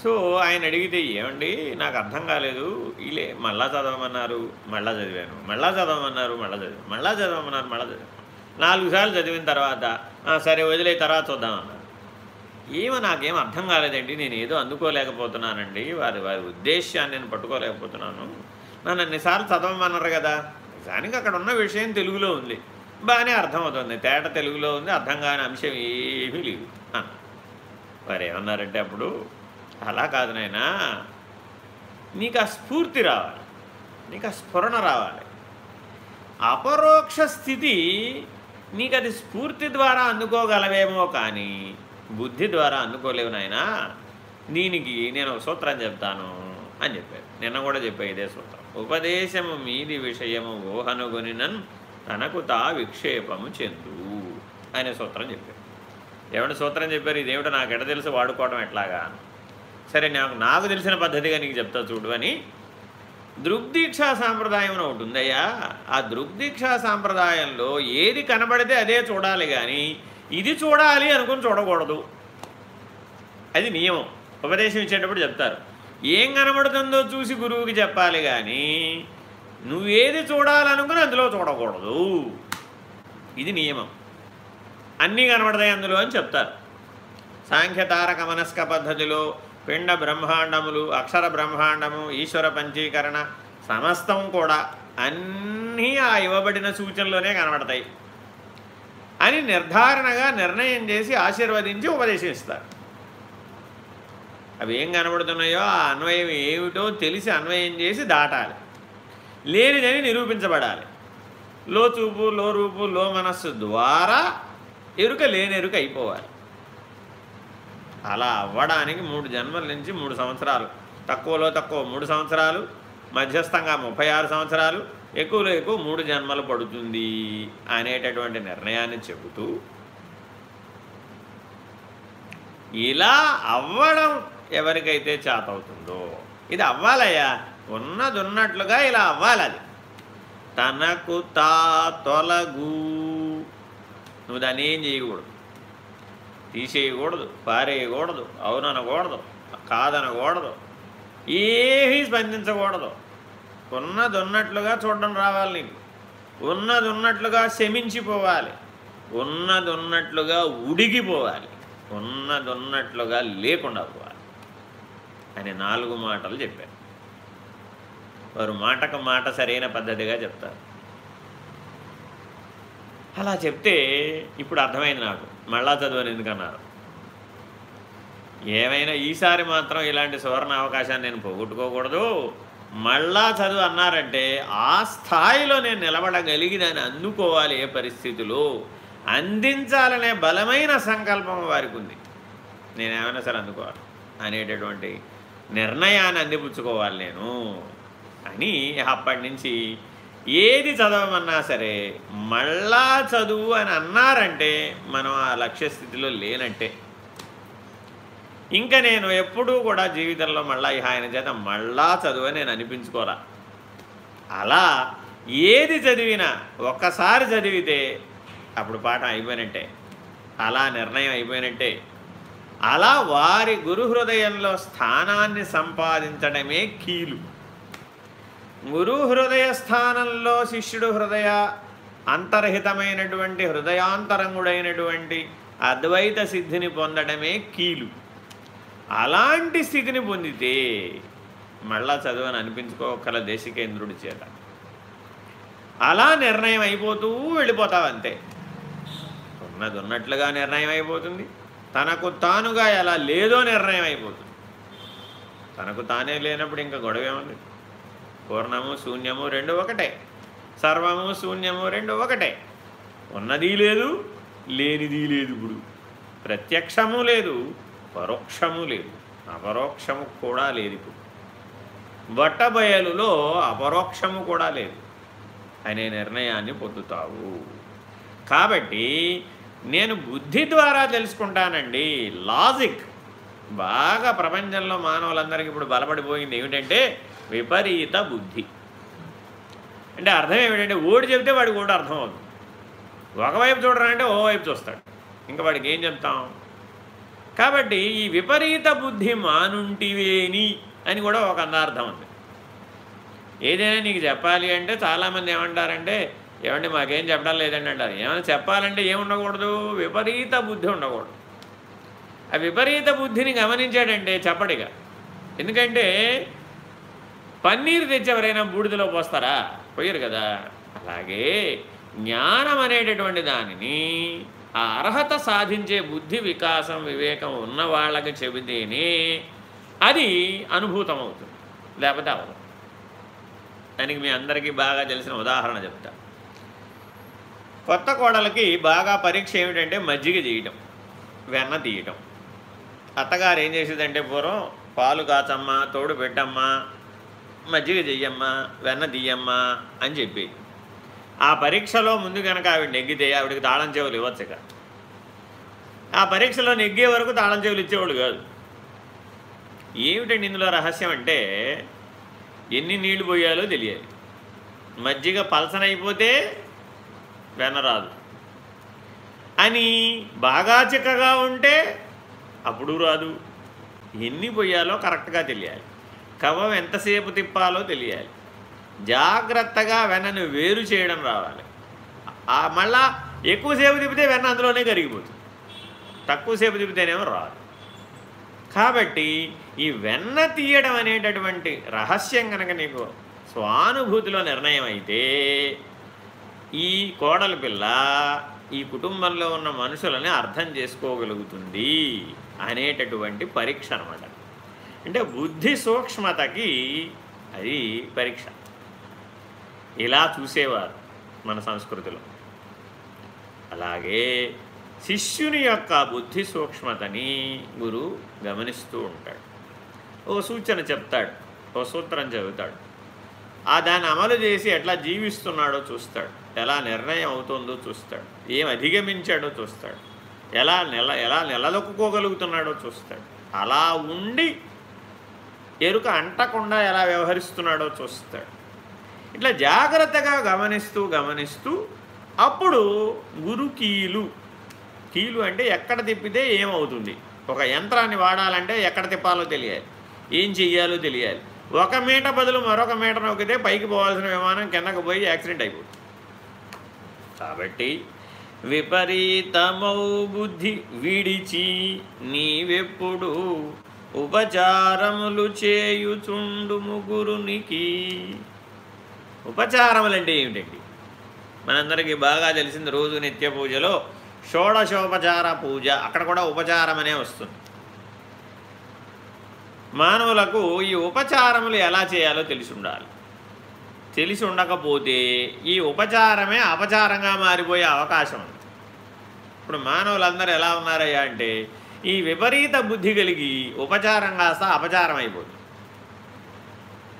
సో ఆయన అడిగితే ఏమండి? నాకు అర్థం కాలేదు. ఇలే మళ్ళా చదవమన్నారు మళ్ళా చదివాను. మళ్ళా చదవమన్నారు మళ్ళా చదివాను. మళ్ళా చదవమన్నారు మళ్ళా చదివాను. నాలుగు సార్లు చదివిన తర్వాత సరే వదిలే తర్వాత చూద్దామన్నారు ఏమో నాకేం అర్థం కాలేదండి. నేను ఏదో అందుకోలేకపోతున్నానండి. వారి వారి ఉద్దేశాన్ని నేను పట్టుకోలేకపోతున్నాను. నన్ను అన్నిసార్లు చదవమన్నారు కదా. నిజానికి అక్కడ ఉన్న విషయం తెలుగులో ఉంది. బాగానే అర్థమవుతుంది. తేట తెలుగులో ఉంది. అర్థం కాని అంశం ఏమీ లేదు. వారు ఏమన్నారంటే అప్పుడు అలా కాదు నైనా నీకు ఆ స్ఫూర్తి రావాలి. నీకు ఆ స్ఫురణ రావాలి. అపరోక్ష స్థితి నీకు అది స్ఫూర్తి ద్వారా అందుకోగలవేమో కానీ బుద్ధి ద్వారా అందుకోలేవు నాయనా. దీనికి నేను ఒక సూత్రం చెప్తాను అని చెప్పారు నిన్న కూడా చెప్పే ఇదే సూత్రం. ఉపదేశము మీది విషయము ఊహనుగొనినన్ తనకు తా విక్షేపము చెందు అనే సూత్రం చెప్పారు ఏమంటే సూత్రం చెప్పారు? ఇదేమిటో నాకు ఎడ తెలిసి? వాడుకోవడం ఎట్లాగా? సరే నాకు నాకు తెలిసిన పద్ధతిగా నీకు చెప్తా చూడు అని. దృగ్దీక్షా సాంప్రదాయం ఒకటి ఉందయ్యా. ఆ దృగ్దీక్షా సాంప్రదాయంలో ఏది కనబడితే అదే చూడాలి కానీ ఇది చూడాలి అనుకుని చూడకూడదు. అది నియమం. ఉపదేశం ఇచ్చేటప్పుడు చెప్తారు. ఏం కనబడుతుందో చూసి గురువుకి చెప్పాలి కానీ నువ్వేది చూడాలనుకుని అందులో చూడకూడదు. ఇది నియమం. అన్నీ కనబడతాయి అందులో అని చెప్తారు. సాంఖ్యతారక మనస్క పద్ధతిలో పిండ బ్రహ్మాండములు అక్షర బ్రహ్మాండము ఈశ్వర పంచీకరణ సమస్తం కూడా అన్నీ ఆ ఇవ్వబడిన సూచనలోనే కనబడతాయి. అని నిర్ధారణగా నిర్ణయం చేసి ఆశీర్వదించి ఉపదేశిస్తారు అవి ఏం కనబడుతున్నాయో ఆ అన్వయం ఏమిటో తెలిసి అన్వయం చేసి దాటాలి. లేనిదని నిరూపించబడాలి. లో చూపు లో రూపు లో మనస్సు ద్వారా ఎరుక లేని ఎరుక అయిపోవాలి. అలా అవ్వడానికి మూడు జన్మల నుంచి మూడు సంవత్సరాలు. తక్కువలో తక్కువ మూడు సంవత్సరాలు మధ్యస్థంగా ముప్పై ఆరు సంవత్సరాలు ఎక్కువలో ఎక్కువ మూడు జన్మలు పడుతుంది అనేటటువంటి నిర్ణయాన్ని చెబుతూ ఇలా అవ్వడం ఎవరికైతే చేతవుతుందో ఇది అవ్వాలయ్యా. ఉన్నది ఉన్నట్లుగా ఇలా అవ్వాలి అది తనకు తా తొలగు. నువ్వు దాన్ని ఏం చేయకూడదు. తీసేయకూడదు పారేయకూడదు అవుననకూడదు కాదనకూడదు ఏమీ స్పందించకూడదు. ఉన్నది ఉన్నట్లుగా చూడడం రావాలి నీకు. ఉన్నది ఉన్నట్లుగా శమించిపోవాలి. ఉన్నది ఉన్నట్లుగా ఉడిగిపోవాలి ఉన్నది ఉన్నట్లుగా లేకుండా పోవాలి. అని నాలుగు మాటలు చెప్పారు. వారు మాటకు మాట సరైన పద్ధతిగా చెప్తారు. అలా చెప్తే ఇప్పుడు అర్థమైంది నాకు. మళ్ళా చదవని ఎందుకన్నారు? ఏమైనా ఈసారి మాత్రం ఇలాంటి సువర్ణ అవకాశాన్ని నేను పోగొట్టుకోకూడదు. మళ్ళా చదువు అన్నారంటే ఆ స్థాయిలో నేను నిలబడగలిగినని అందుకోవాలి ఏ పరిస్థితిలో. అందించాలనే బలమైన సంకల్పం వారికి ఉంది. నేనేమైనా సరే అందుకోవాలి అనేటటువంటి నిర్ణయాన్ని అందిపుచ్చుకోవాలి నేను అని అప్పటి నుంచి ఏది చదవమన్నా సరే మళ్ళా చదువు అని అన్నారంటే మనం ఆ లక్ష్యస్థితిలో లేనట్టే ఇంకా నేను ఎప్పుడూ కూడా జీవితంలో మళ్ళా ఆయన చేత మళ్ళా చదువు నేను అనిపించుకోరా. అలా ఏది చదివినా ఒక్కసారి చదివితే అప్పుడు పాఠం అయిపోయినట్టే. అలా నిర్ణయం అయిపోయినట్టే. అలా వారి గురు హృదయంలో స్థానాన్ని సంపాదించడమే కీలు. గురు హృదయ స్థానంలో శిష్యుడు హృదయ అంతర్హితమైనటువంటి హృదయాంతరంగుడైనటువంటి అద్వైత సిద్ధిని పొందడమే కీలు. అలాంటి స్థితిని పొందితే మళ్ళా చదువని అనిపించుకోగల దేశికేంద్రుడి చేత. అలా నిర్ణయం అయిపోతూ వెళ్ళిపోతావు అంతే. ఉన్నది ఉన్నట్లుగా నిర్ణయం అయిపోతుంది. తనకు తానుగా ఎలా లేదో నిర్ణయం అయిపోతుంది. తనకు తానే లేనప్పుడు ఇంకా గొడవ ఏముంది పూర్ణము శూన్యము రెండు ఒకటే. సర్వము శూన్యము రెండు ఒకటే. ఉన్నది లేదు లేనిది లేదు ఇప్పుడు ప్రత్యక్షము లేదు పరోక్షము లేదు. అపరోక్షము కూడా లేదు ఇప్పుడు. బట్టబయలులో అపరోక్షము కూడా లేదు. అనే నిర్ణయాన్ని పొందుతావు. కాబట్టి నేను బుద్ధి ద్వారా తెలుసుకుంటానండి. లాజిక్. బాగా ప్రపంచంలో మానవులందరికీ ఇప్పుడు బలపడిపోయింది. ఏమిటంటే విపరీత బుద్ధి. అంటే అర్థం ఏమిటంటే ఓడి చెబితే వాడికి కూడా అర్థం అవుతుంది ఒకవైపు చూడరంటే ఓవైపు చూస్తాడు. ఇంకా వాడికి ఏం చెప్తాం? కాబట్టి ఈ విపరీత బుద్ధి మానుంటివేని అని కూడా ఒక అందార్థం ఉంది. ఏదైనా నీకు చెప్పాలి అంటే చాలామంది ఏమంటారంటే ఏమంటే మాకేం చెప్పడం లేదండి అంటారు. ఏమైనా చెప్పాలంటే ఏముండకూడదు విపరీత బుద్ధి ఉండకూడదు. ఆ విపరీత బుద్ధిని గమనించాడంటే చెప్పడిగా ఎందుకంటే పన్నీరు తెచ్చి ఎవరైనా బూడిదలో పోస్తారా? పోయారు కదా. అలాగే జ్ఞానం అనేటటువంటి దానిని ఆ అర్హత సాధించే బుద్ధి వికాసం వివేకం ఉన్న వాళ్ళకి చెబితేనే అది అనుభూతం అవుతుంది లేకపోతే అవదు దానికి మీ అందరికీ బాగా తెలిసిన ఉదాహరణ చెప్తా. కొత్త కోడలకి బాగా పరీక్ష ఏమిటంటే మజ్జిగ తీయటం వెన్న తీయటం. అత్తగారు ఏం చేసేదంటే పూర్వం పాలు కాచమ్మా తోడు పెట్టమ్మా మజ్జిగ చెయ్యమ్మా వెన్న తీయమ్మా అని చెప్పి. ఆ పరీక్షలో ముందు కనుక ఆవిడ నెగ్గితే ఆవిడకి తాళం చెవులు ఇవ్వచ్చు ఆ పరీక్షలో నెగ్గే వరకు తాళం చెవులు ఇచ్చేవాళ్ళు కాదు. ఏమిటండి ఇందులో రహస్యం అంటే ఎన్ని నీళ్ళు పోయాలో తెలియాలి. మజ్జిగ పలసనైపోతే వెనరాదు అని బాగా చిక్కగా ఉంటే అప్పుడు రాదు. ఎన్ని పోయాలో కరెక్ట్గా తెలియాలి. కవం ఎంతసేపు తిప్పాలో తెలియాలి. జాగ్రత్తగా వెన్నను వేరు చేయడం రావాలి. మళ్ళా ఎక్కువసేపు తిప్పితే వెన్న అందులోనే కరిగిపోతుంది. తక్కువసేపు తిప్పితేనేమో రాదు. కాబట్టి ఈ వెన్న తీయడం అనేటటువంటి రహస్యం కనుక నీకు స్వానుభూతిలో నిర్ణయం అయితే ఈ కోడల పిల్ల ఈ కుటుంబంలో ఉన్న మనుషులని అర్థం చేసుకోగలుగుతుంది అనేటటువంటి పరీక్ష అనమాట అంటే బుద్ధి సూక్ష్మతకి అది పరీక్ష. ఇలా చూసేవారు మన సంస్కృతిలో. అలాగే శిష్యుని యొక్క బుద్ధి సూక్ష్మతని గురు గమనిస్తూ ఉంటాడు. ఓ సూచన చెప్తాడు ఓ సూత్రం చెబుతాడు. ఆ దాన్ని అమలు చేసి ఎట్లా జీవిస్తున్నాడో చూస్తాడు ఎలా నిర్ణయం అవుతుందో చూస్తాడు ఏం అధిగమించాడో చూస్తాడు ఎలా నెల ఎలా నెలలొక్కుకోగలుగుతున్నాడో చూస్తాడు. అలా ఉండి ఎరుక అంటకుండా ఎలా వ్యవహరిస్తున్నాడో చూస్తాడు. ఇట్లా జాగ్రత్తగా గమనిస్తూ గమనిస్తూ అప్పుడు గురు కీలు. కీలు అంటే ఎక్కడ తిప్పితే ఏమవుతుంది? ఒక యంత్రాన్ని వాడాలంటే ఎక్కడ తిప్పాలో తెలియాలి. ఏం చెయ్యాలో తెలియాలి. ఒక మీట బదులు మరొక మీట నొక్కితే పైకి పోవాల్సిన విమానం కిందకు పోయి యాక్సిడెంట్ అయిపోతుంది. కాబట్టి విపరీతమౌ బుద్ధి విడిచి నీవెప్పుడు ఉపచారములు చేయుచుండు ముగురునికి ఉపచారములు అంటే ఏమిటండి? మనందరికీ బాగా తెలిసింది రోజు నిత్య పూజలో షోడశోపచార పూజ. అక్కడ కూడా ఉపచారం అనే వస్తుంది. మానవులకు ఈ ఉపచారములు ఎలా చేయాలో తెలిసి ఉండాలి తెలిసి ఉండకపోతే ఈ ఉపచారమే అపచారంగా మారిపోయే అవకాశం ఉంది. ఇప్పుడు మానవులందరూ ఎలా ఉన్నారయ్యా అంటే ఈ విపరీత బుద్ధి కలిగి ఉపచారం కాస్త అపచారం అయిపోతుంది.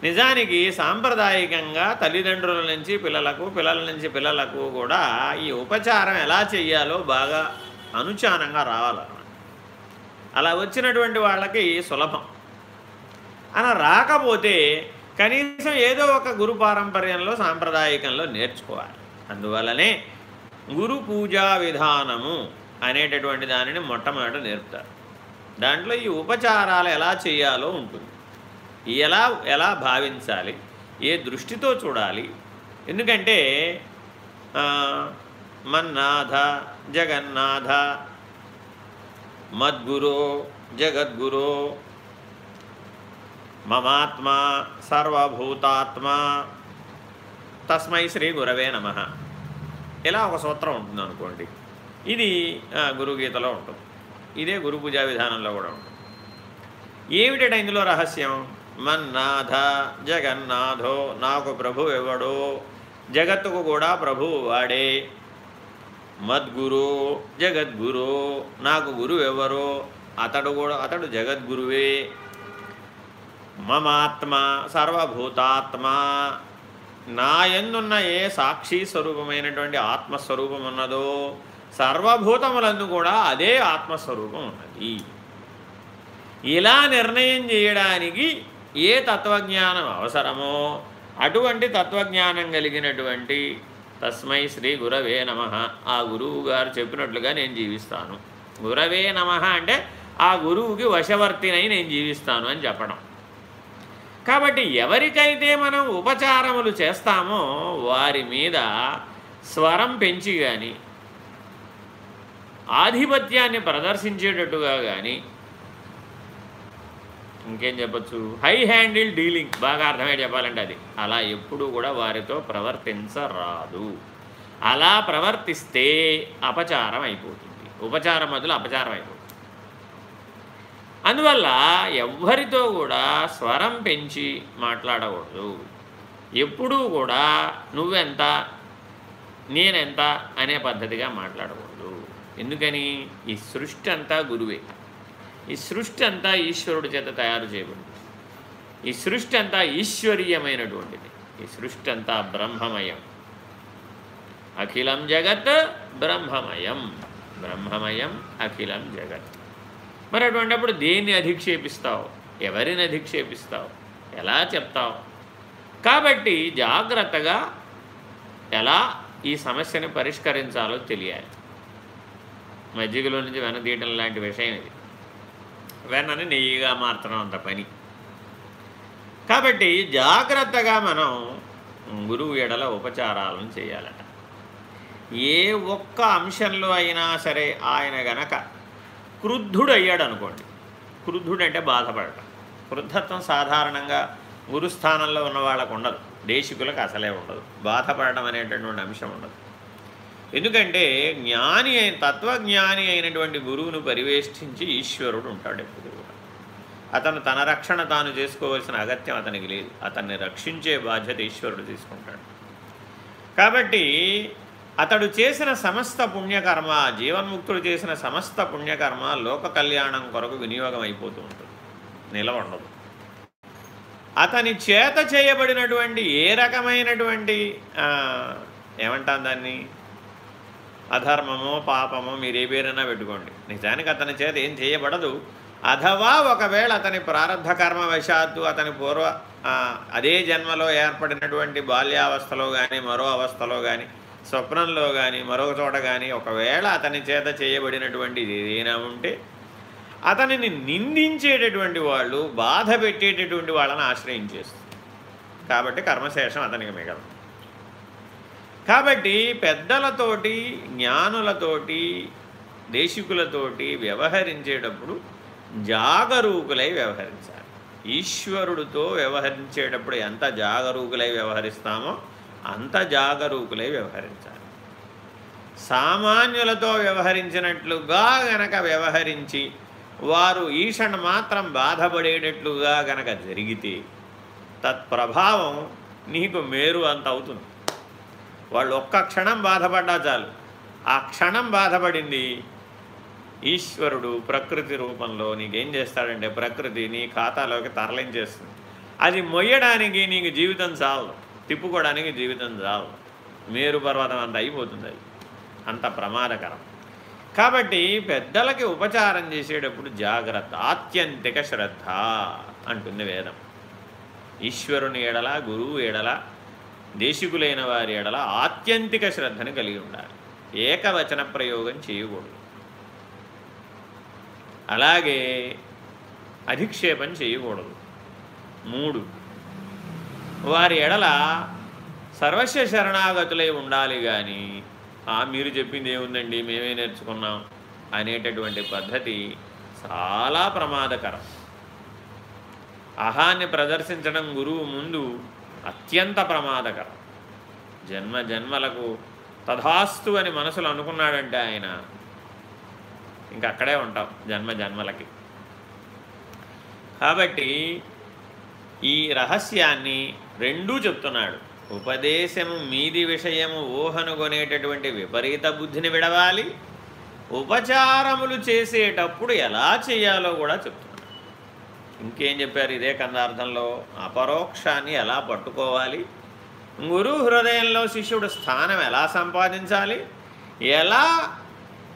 నిజానికి సాంప్రదాయకంగా తల్లిదండ్రుల నుంచి పిల్లలకు పిల్లల నుంచి పిల్లలకు కూడా ఈ ఉపచారం ఎలా చెయ్యాలో బాగా అనుచానంగా రావాలన్నమాట. అలా వచ్చినటువంటి వాళ్ళకి సులభం. అలా రాకపోతే కనీసం ఏదో ఒక గురు పారంపర్యంలో సాంప్రదాయకంలో నేర్చుకోవాలి. అందువల్లనే గురు పూజా విధానము అనేటటువంటి దానిని మొట్టమొదట నేర్పుతారు. దాంట్లో ఈ ఉపచారాలు ఎలా చేయాలో ఉంటుంది. ఎలా ఎలా భావించాలి ఏ దృష్టితో చూడాలి ఎందుకంటే మన్నాథ జగన్నాథ మద్గురో జగద్గురో మమాత్మ సర్వభూతాత్మ తస్మై శ్రీ గురవే నమ. ఇలా ఒక సూత్రం ఉంటుంది అనుకోండి ఇది గురుగీతలో ఉంటుంది. ఇదే గురు పూజా విధానంలో కూడా ఉంటుంది. ఏమిటంటే ఇందులో రహస్యం? మన్నాథ జగన్నాథో నాకు ప్రభు ఎవడో జగత్తుకు కూడా ప్రభు వాడే. మద్గురు జగద్గురు నాకు గురువు ఎవరో అతడు కూడా అతడు జగద్గురువే. మమాత్మ సర్వభూతాత్మ నా ఎందున్న ఏ సాక్షి స్వరూపమైనటువంటి ఆత్మస్వరూపం ఉన్నదో సర్వభూతములందు కూడా అదే ఆత్మస్వరూపం ఉన్నది. ఇలా నిర్ణయం చేయడానికి ఏ తత్వజ్ఞానం అవసరమో అటువంటి తత్వజ్ఞానం కలిగినటువంటి తస్మై శ్రీ గురవే నమ. ఆ గురువు గారు చెప్పినట్లుగా నేను జీవిస్తాను. గురవే నమ అంటే ఆ గురువుకి వశవర్తినై నేను జీవిస్తాను అని చెప్పడం. కాబట్టి ఎవరికైతే మనం ఉపచారములు చేస్తామో వారి మీద స్వరం పెంచి కానీ ఆధిపత్యాన్ని ప్రదర్శించేటట్టుగా కానీ ఇంకేం చెప్పచ్చు? హై హ్యాండిల్ డీలింగ్ బాగా అర్థమై చెప్పాలంటే అది. అలా ఎప్పుడు కూడా వారితో ప్రవర్తించరాదు. అలా ప్రవర్తిస్తే అపచారం అయిపోతుంది. ఉపచారం మొదలు అపచారం అయిపోతుంది. అందువల్ల ఎవ్వరితో కూడా స్వరం పెంచి మాట్లాడకూడదు. ఎప్పుడూ కూడా నువ్వెంత నేనెంత అనే పద్ధతిగా మాట్లాడకూడదు. ఎందుకని? ఈ సృష్టి అంతా గురువే. ఈ సృష్టి అంతా ఈశ్వరుడి చేత తయారు చేయబడింది. ఈ సృష్టి అంతా ఈశ్వరీయమైనటువంటిది. ఈ సృష్టి అంతా బ్రహ్మమయం. అఖిలం జగత్ బ్రహ్మమయం. బ్రహ్మమయం అఖిలం జగత్. మరి అటువంటిప్పుడు దేన్ని అధిక్షేపిస్తావు? ఎవరిని అధిక్షేపిస్తావు? ఎలా చెప్తావు? కాబట్టి జాగ్రత్తగా ఎలా ఈ సమస్యను పరిష్కరించాలో తెలియాలి. మజ్జిగలో నుంచి వెనదీయటం లాంటి విషయం ఇది. వెన్నని నెయ్యిగా మార్చడం అంత పని. కాబట్టి జాగ్రత్తగా మనం గురువు ఎడల ఉపచారాలను చేయాలట. ఏ ఒక్క అంశంలో అయినా సరే ఆయన గనక క్రుద్ధుడు అయ్యాడు అనుకోండి క్రుద్ధుడంటే బాధపడటం. క్రుద్ధత్వం సాధారణంగా గురుస్థానంలో ఉన్న వాళ్ళకు ఉండదు దేశికులకు అసలే ఉండదు. బాధపడడం అనేటటువంటి అంశం ఉండదు. ఎందుకంటే జ్ఞాని అయిన తత్వజ్ఞాని అయినటువంటి గురువును పరివేష్టించి ఈశ్వరుడు ఉంటాడు ఎప్పుడు అతను తన రక్షణ తాను చేసుకోవాల్సిన అగత్యం అతనికి లేదు. అతన్ని రక్షించే బాధ్యత ఈశ్వరుడు తీసుకుంటాడు. కాబట్టి అతడు చేసిన సమస్త పుణ్యకర్మ జీవన్ముక్తుడు చేసిన సమస్త పుణ్యకర్మ లోక కళ్యాణం కొరకు వినియోగం అయిపోతూ ఉంటుంది. నిలవండదు అతని చేత చేయబడినటువంటి ఏ రకమైనటువంటి ఏమంటాం దాన్ని? అధర్మమో పాపమో మీరు ఏ పేరైనా పెట్టుకోండి. నిజానికి అతని చేత ఏం చేయబడదు. అథవా ఒకవేళ అతని ప్రారంభ కర్మ వశాత్తు అతని పూర్వ అదే జన్మలో ఏర్పడినటువంటి బాల్యావస్థలో కానీ మరో అవస్థలో కానీ స్వప్నంలో కానీ మరొక చోట కానీ ఒకవేళ అతని చేత చేయబడినటువంటి ఏదైనా ఉంటే అతనిని నిందించేటటువంటి వాళ్ళు బాధ పెట్టేటటువంటి వాళ్ళని ఆశ్రయించేస్తుంది. కాబట్టి కర్మశేషం అతనికి మిగలదు. కాబట్టి పెద్దలతోటి జ్ఞానులతోటి దేశికులతోటి వ్యవహరించేటప్పుడు జాగరూకులై వ్యవహరించాలి. ఈశ్వరుడితో వ్యవహరించేటప్పుడు ఎంత జాగరూకులై వ్యవహరిస్తామో అంత జాగరూకులై వ్యవహరించాలి. సామాన్యులతో వ్యవహరించినట్లుగా గనక వ్యవహరించి వారు ఈషణ మాత్రం బాధపడేటట్లుగా గనక జరిగితే తత్ప్రభావం నీకు మేరు అంత అవుతుంది వాళ్ళు ఒక్క క్షణం బాధపడ్డా చాలు. ఆ క్షణం బాధపడింది ఈశ్వరుడు ప్రకృతి రూపంలో నీకేం చేస్తాడంటే ప్రకృతి నీ ఖాతాలోకి తరలించేస్తుంది. అది మొయ్యడానికి నీకు జీవితం చాలు తిప్పుకోవడానికి జీవితం చాలు మేరు పర్వతం అంత అయిపోతుంది అది. అంత ప్రమాదకరం. కాబట్టి పెద్దలకి ఉపచారం చేసేటప్పుడు జాగ్రత్త. ఆత్యంతిక శ్రద్ధ అంటుంది వేదం. ఈశ్వరుని ఎడల గురువు ఎడల దేశికులైన వారి ఎడల ఆత్యంతిక శ్రద్ధను కలిగి ఉండాలి. ఏకవచన ప్రయోగం చేయకూడదు. అలాగే అధిక్షేపం చేయకూడదు. మూడు వారి ఎడల సర్వస్వ శరణాగతులై ఉండాలి కానీ మీరు చెప్పింది ఏముందండి? మేమే నేర్చుకున్నాం. అనేటటువంటి పద్ధతి చాలా ప్రమాదకరం. అహాన్ని ప్రదర్శించడం గురువు ముందు అత్యంత ప్రమాదకరం జన్మ జన్మలకు తథాస్తు అని మనసులో అనుకున్నాడంటే ఆయన ఇంకా అక్కడే ఉంటాం జన్మ జన్మలకి. కాబట్టి ఈ రహస్యాన్ని రెండూ చెప్తున్నాడు. ఉపదేశము మీది విషయము ఊహనుకొనేటటువంటి విపరీత బుద్ధిని విడవాలి. ఉపచారములు చేసేటప్పుడు ఎలా చేయాలో కూడా చెప్తున్నాడు. ఇంకేం చెప్పారు ఇదే కందార్థంలో? అపరోక్షాన్ని ఎలా పట్టుకోవాలి? గురు హృదయంలో శిష్యుడు స్థానం ఎలా సంపాదించాలి? ఎలా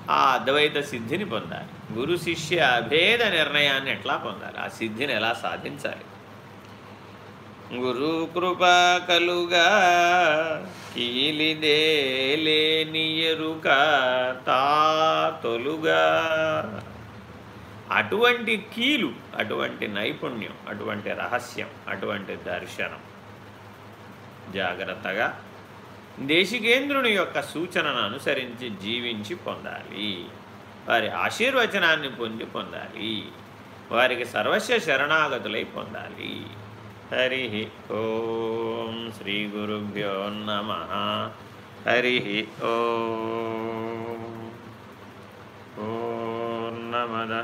ఆ అద్వైత సిద్ధిని పొందాలి? గురు శిష్య అభేద నిర్ణయాన్ని ఎట్లా పొందాలి? ఆ సిద్ధిని ఎలా సాధించాలి? గురు కృపా కలుగా కీలిదేలేని ఎరుక తా తొలుగా. అటువంటి కీలు అటువంటి నైపుణ్యం అటువంటి రహస్యం అటువంటి దర్శనం. జాగ్రత్తగా దేశికేంద్రుని యొక్క సూచనను అనుసరించి జీవించి పొందాలి. వారి ఆశీర్వచనాన్ని పొంది పొందాలి. వారికి సర్వస్వ శరణాగతులై పొందాలి. హరి ఓం శ్రీ గురుభ్యో నమ. హరి ఓర్ణమద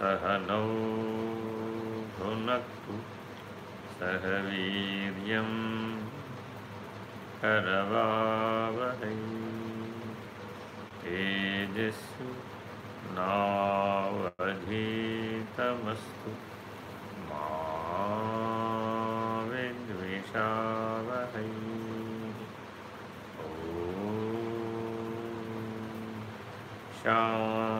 सहनौ भुनक्तु सह वीर्यं करवावहै। तेजस्सु नावधीतमस्तु मा विद्विषावहै ॐ शान्ति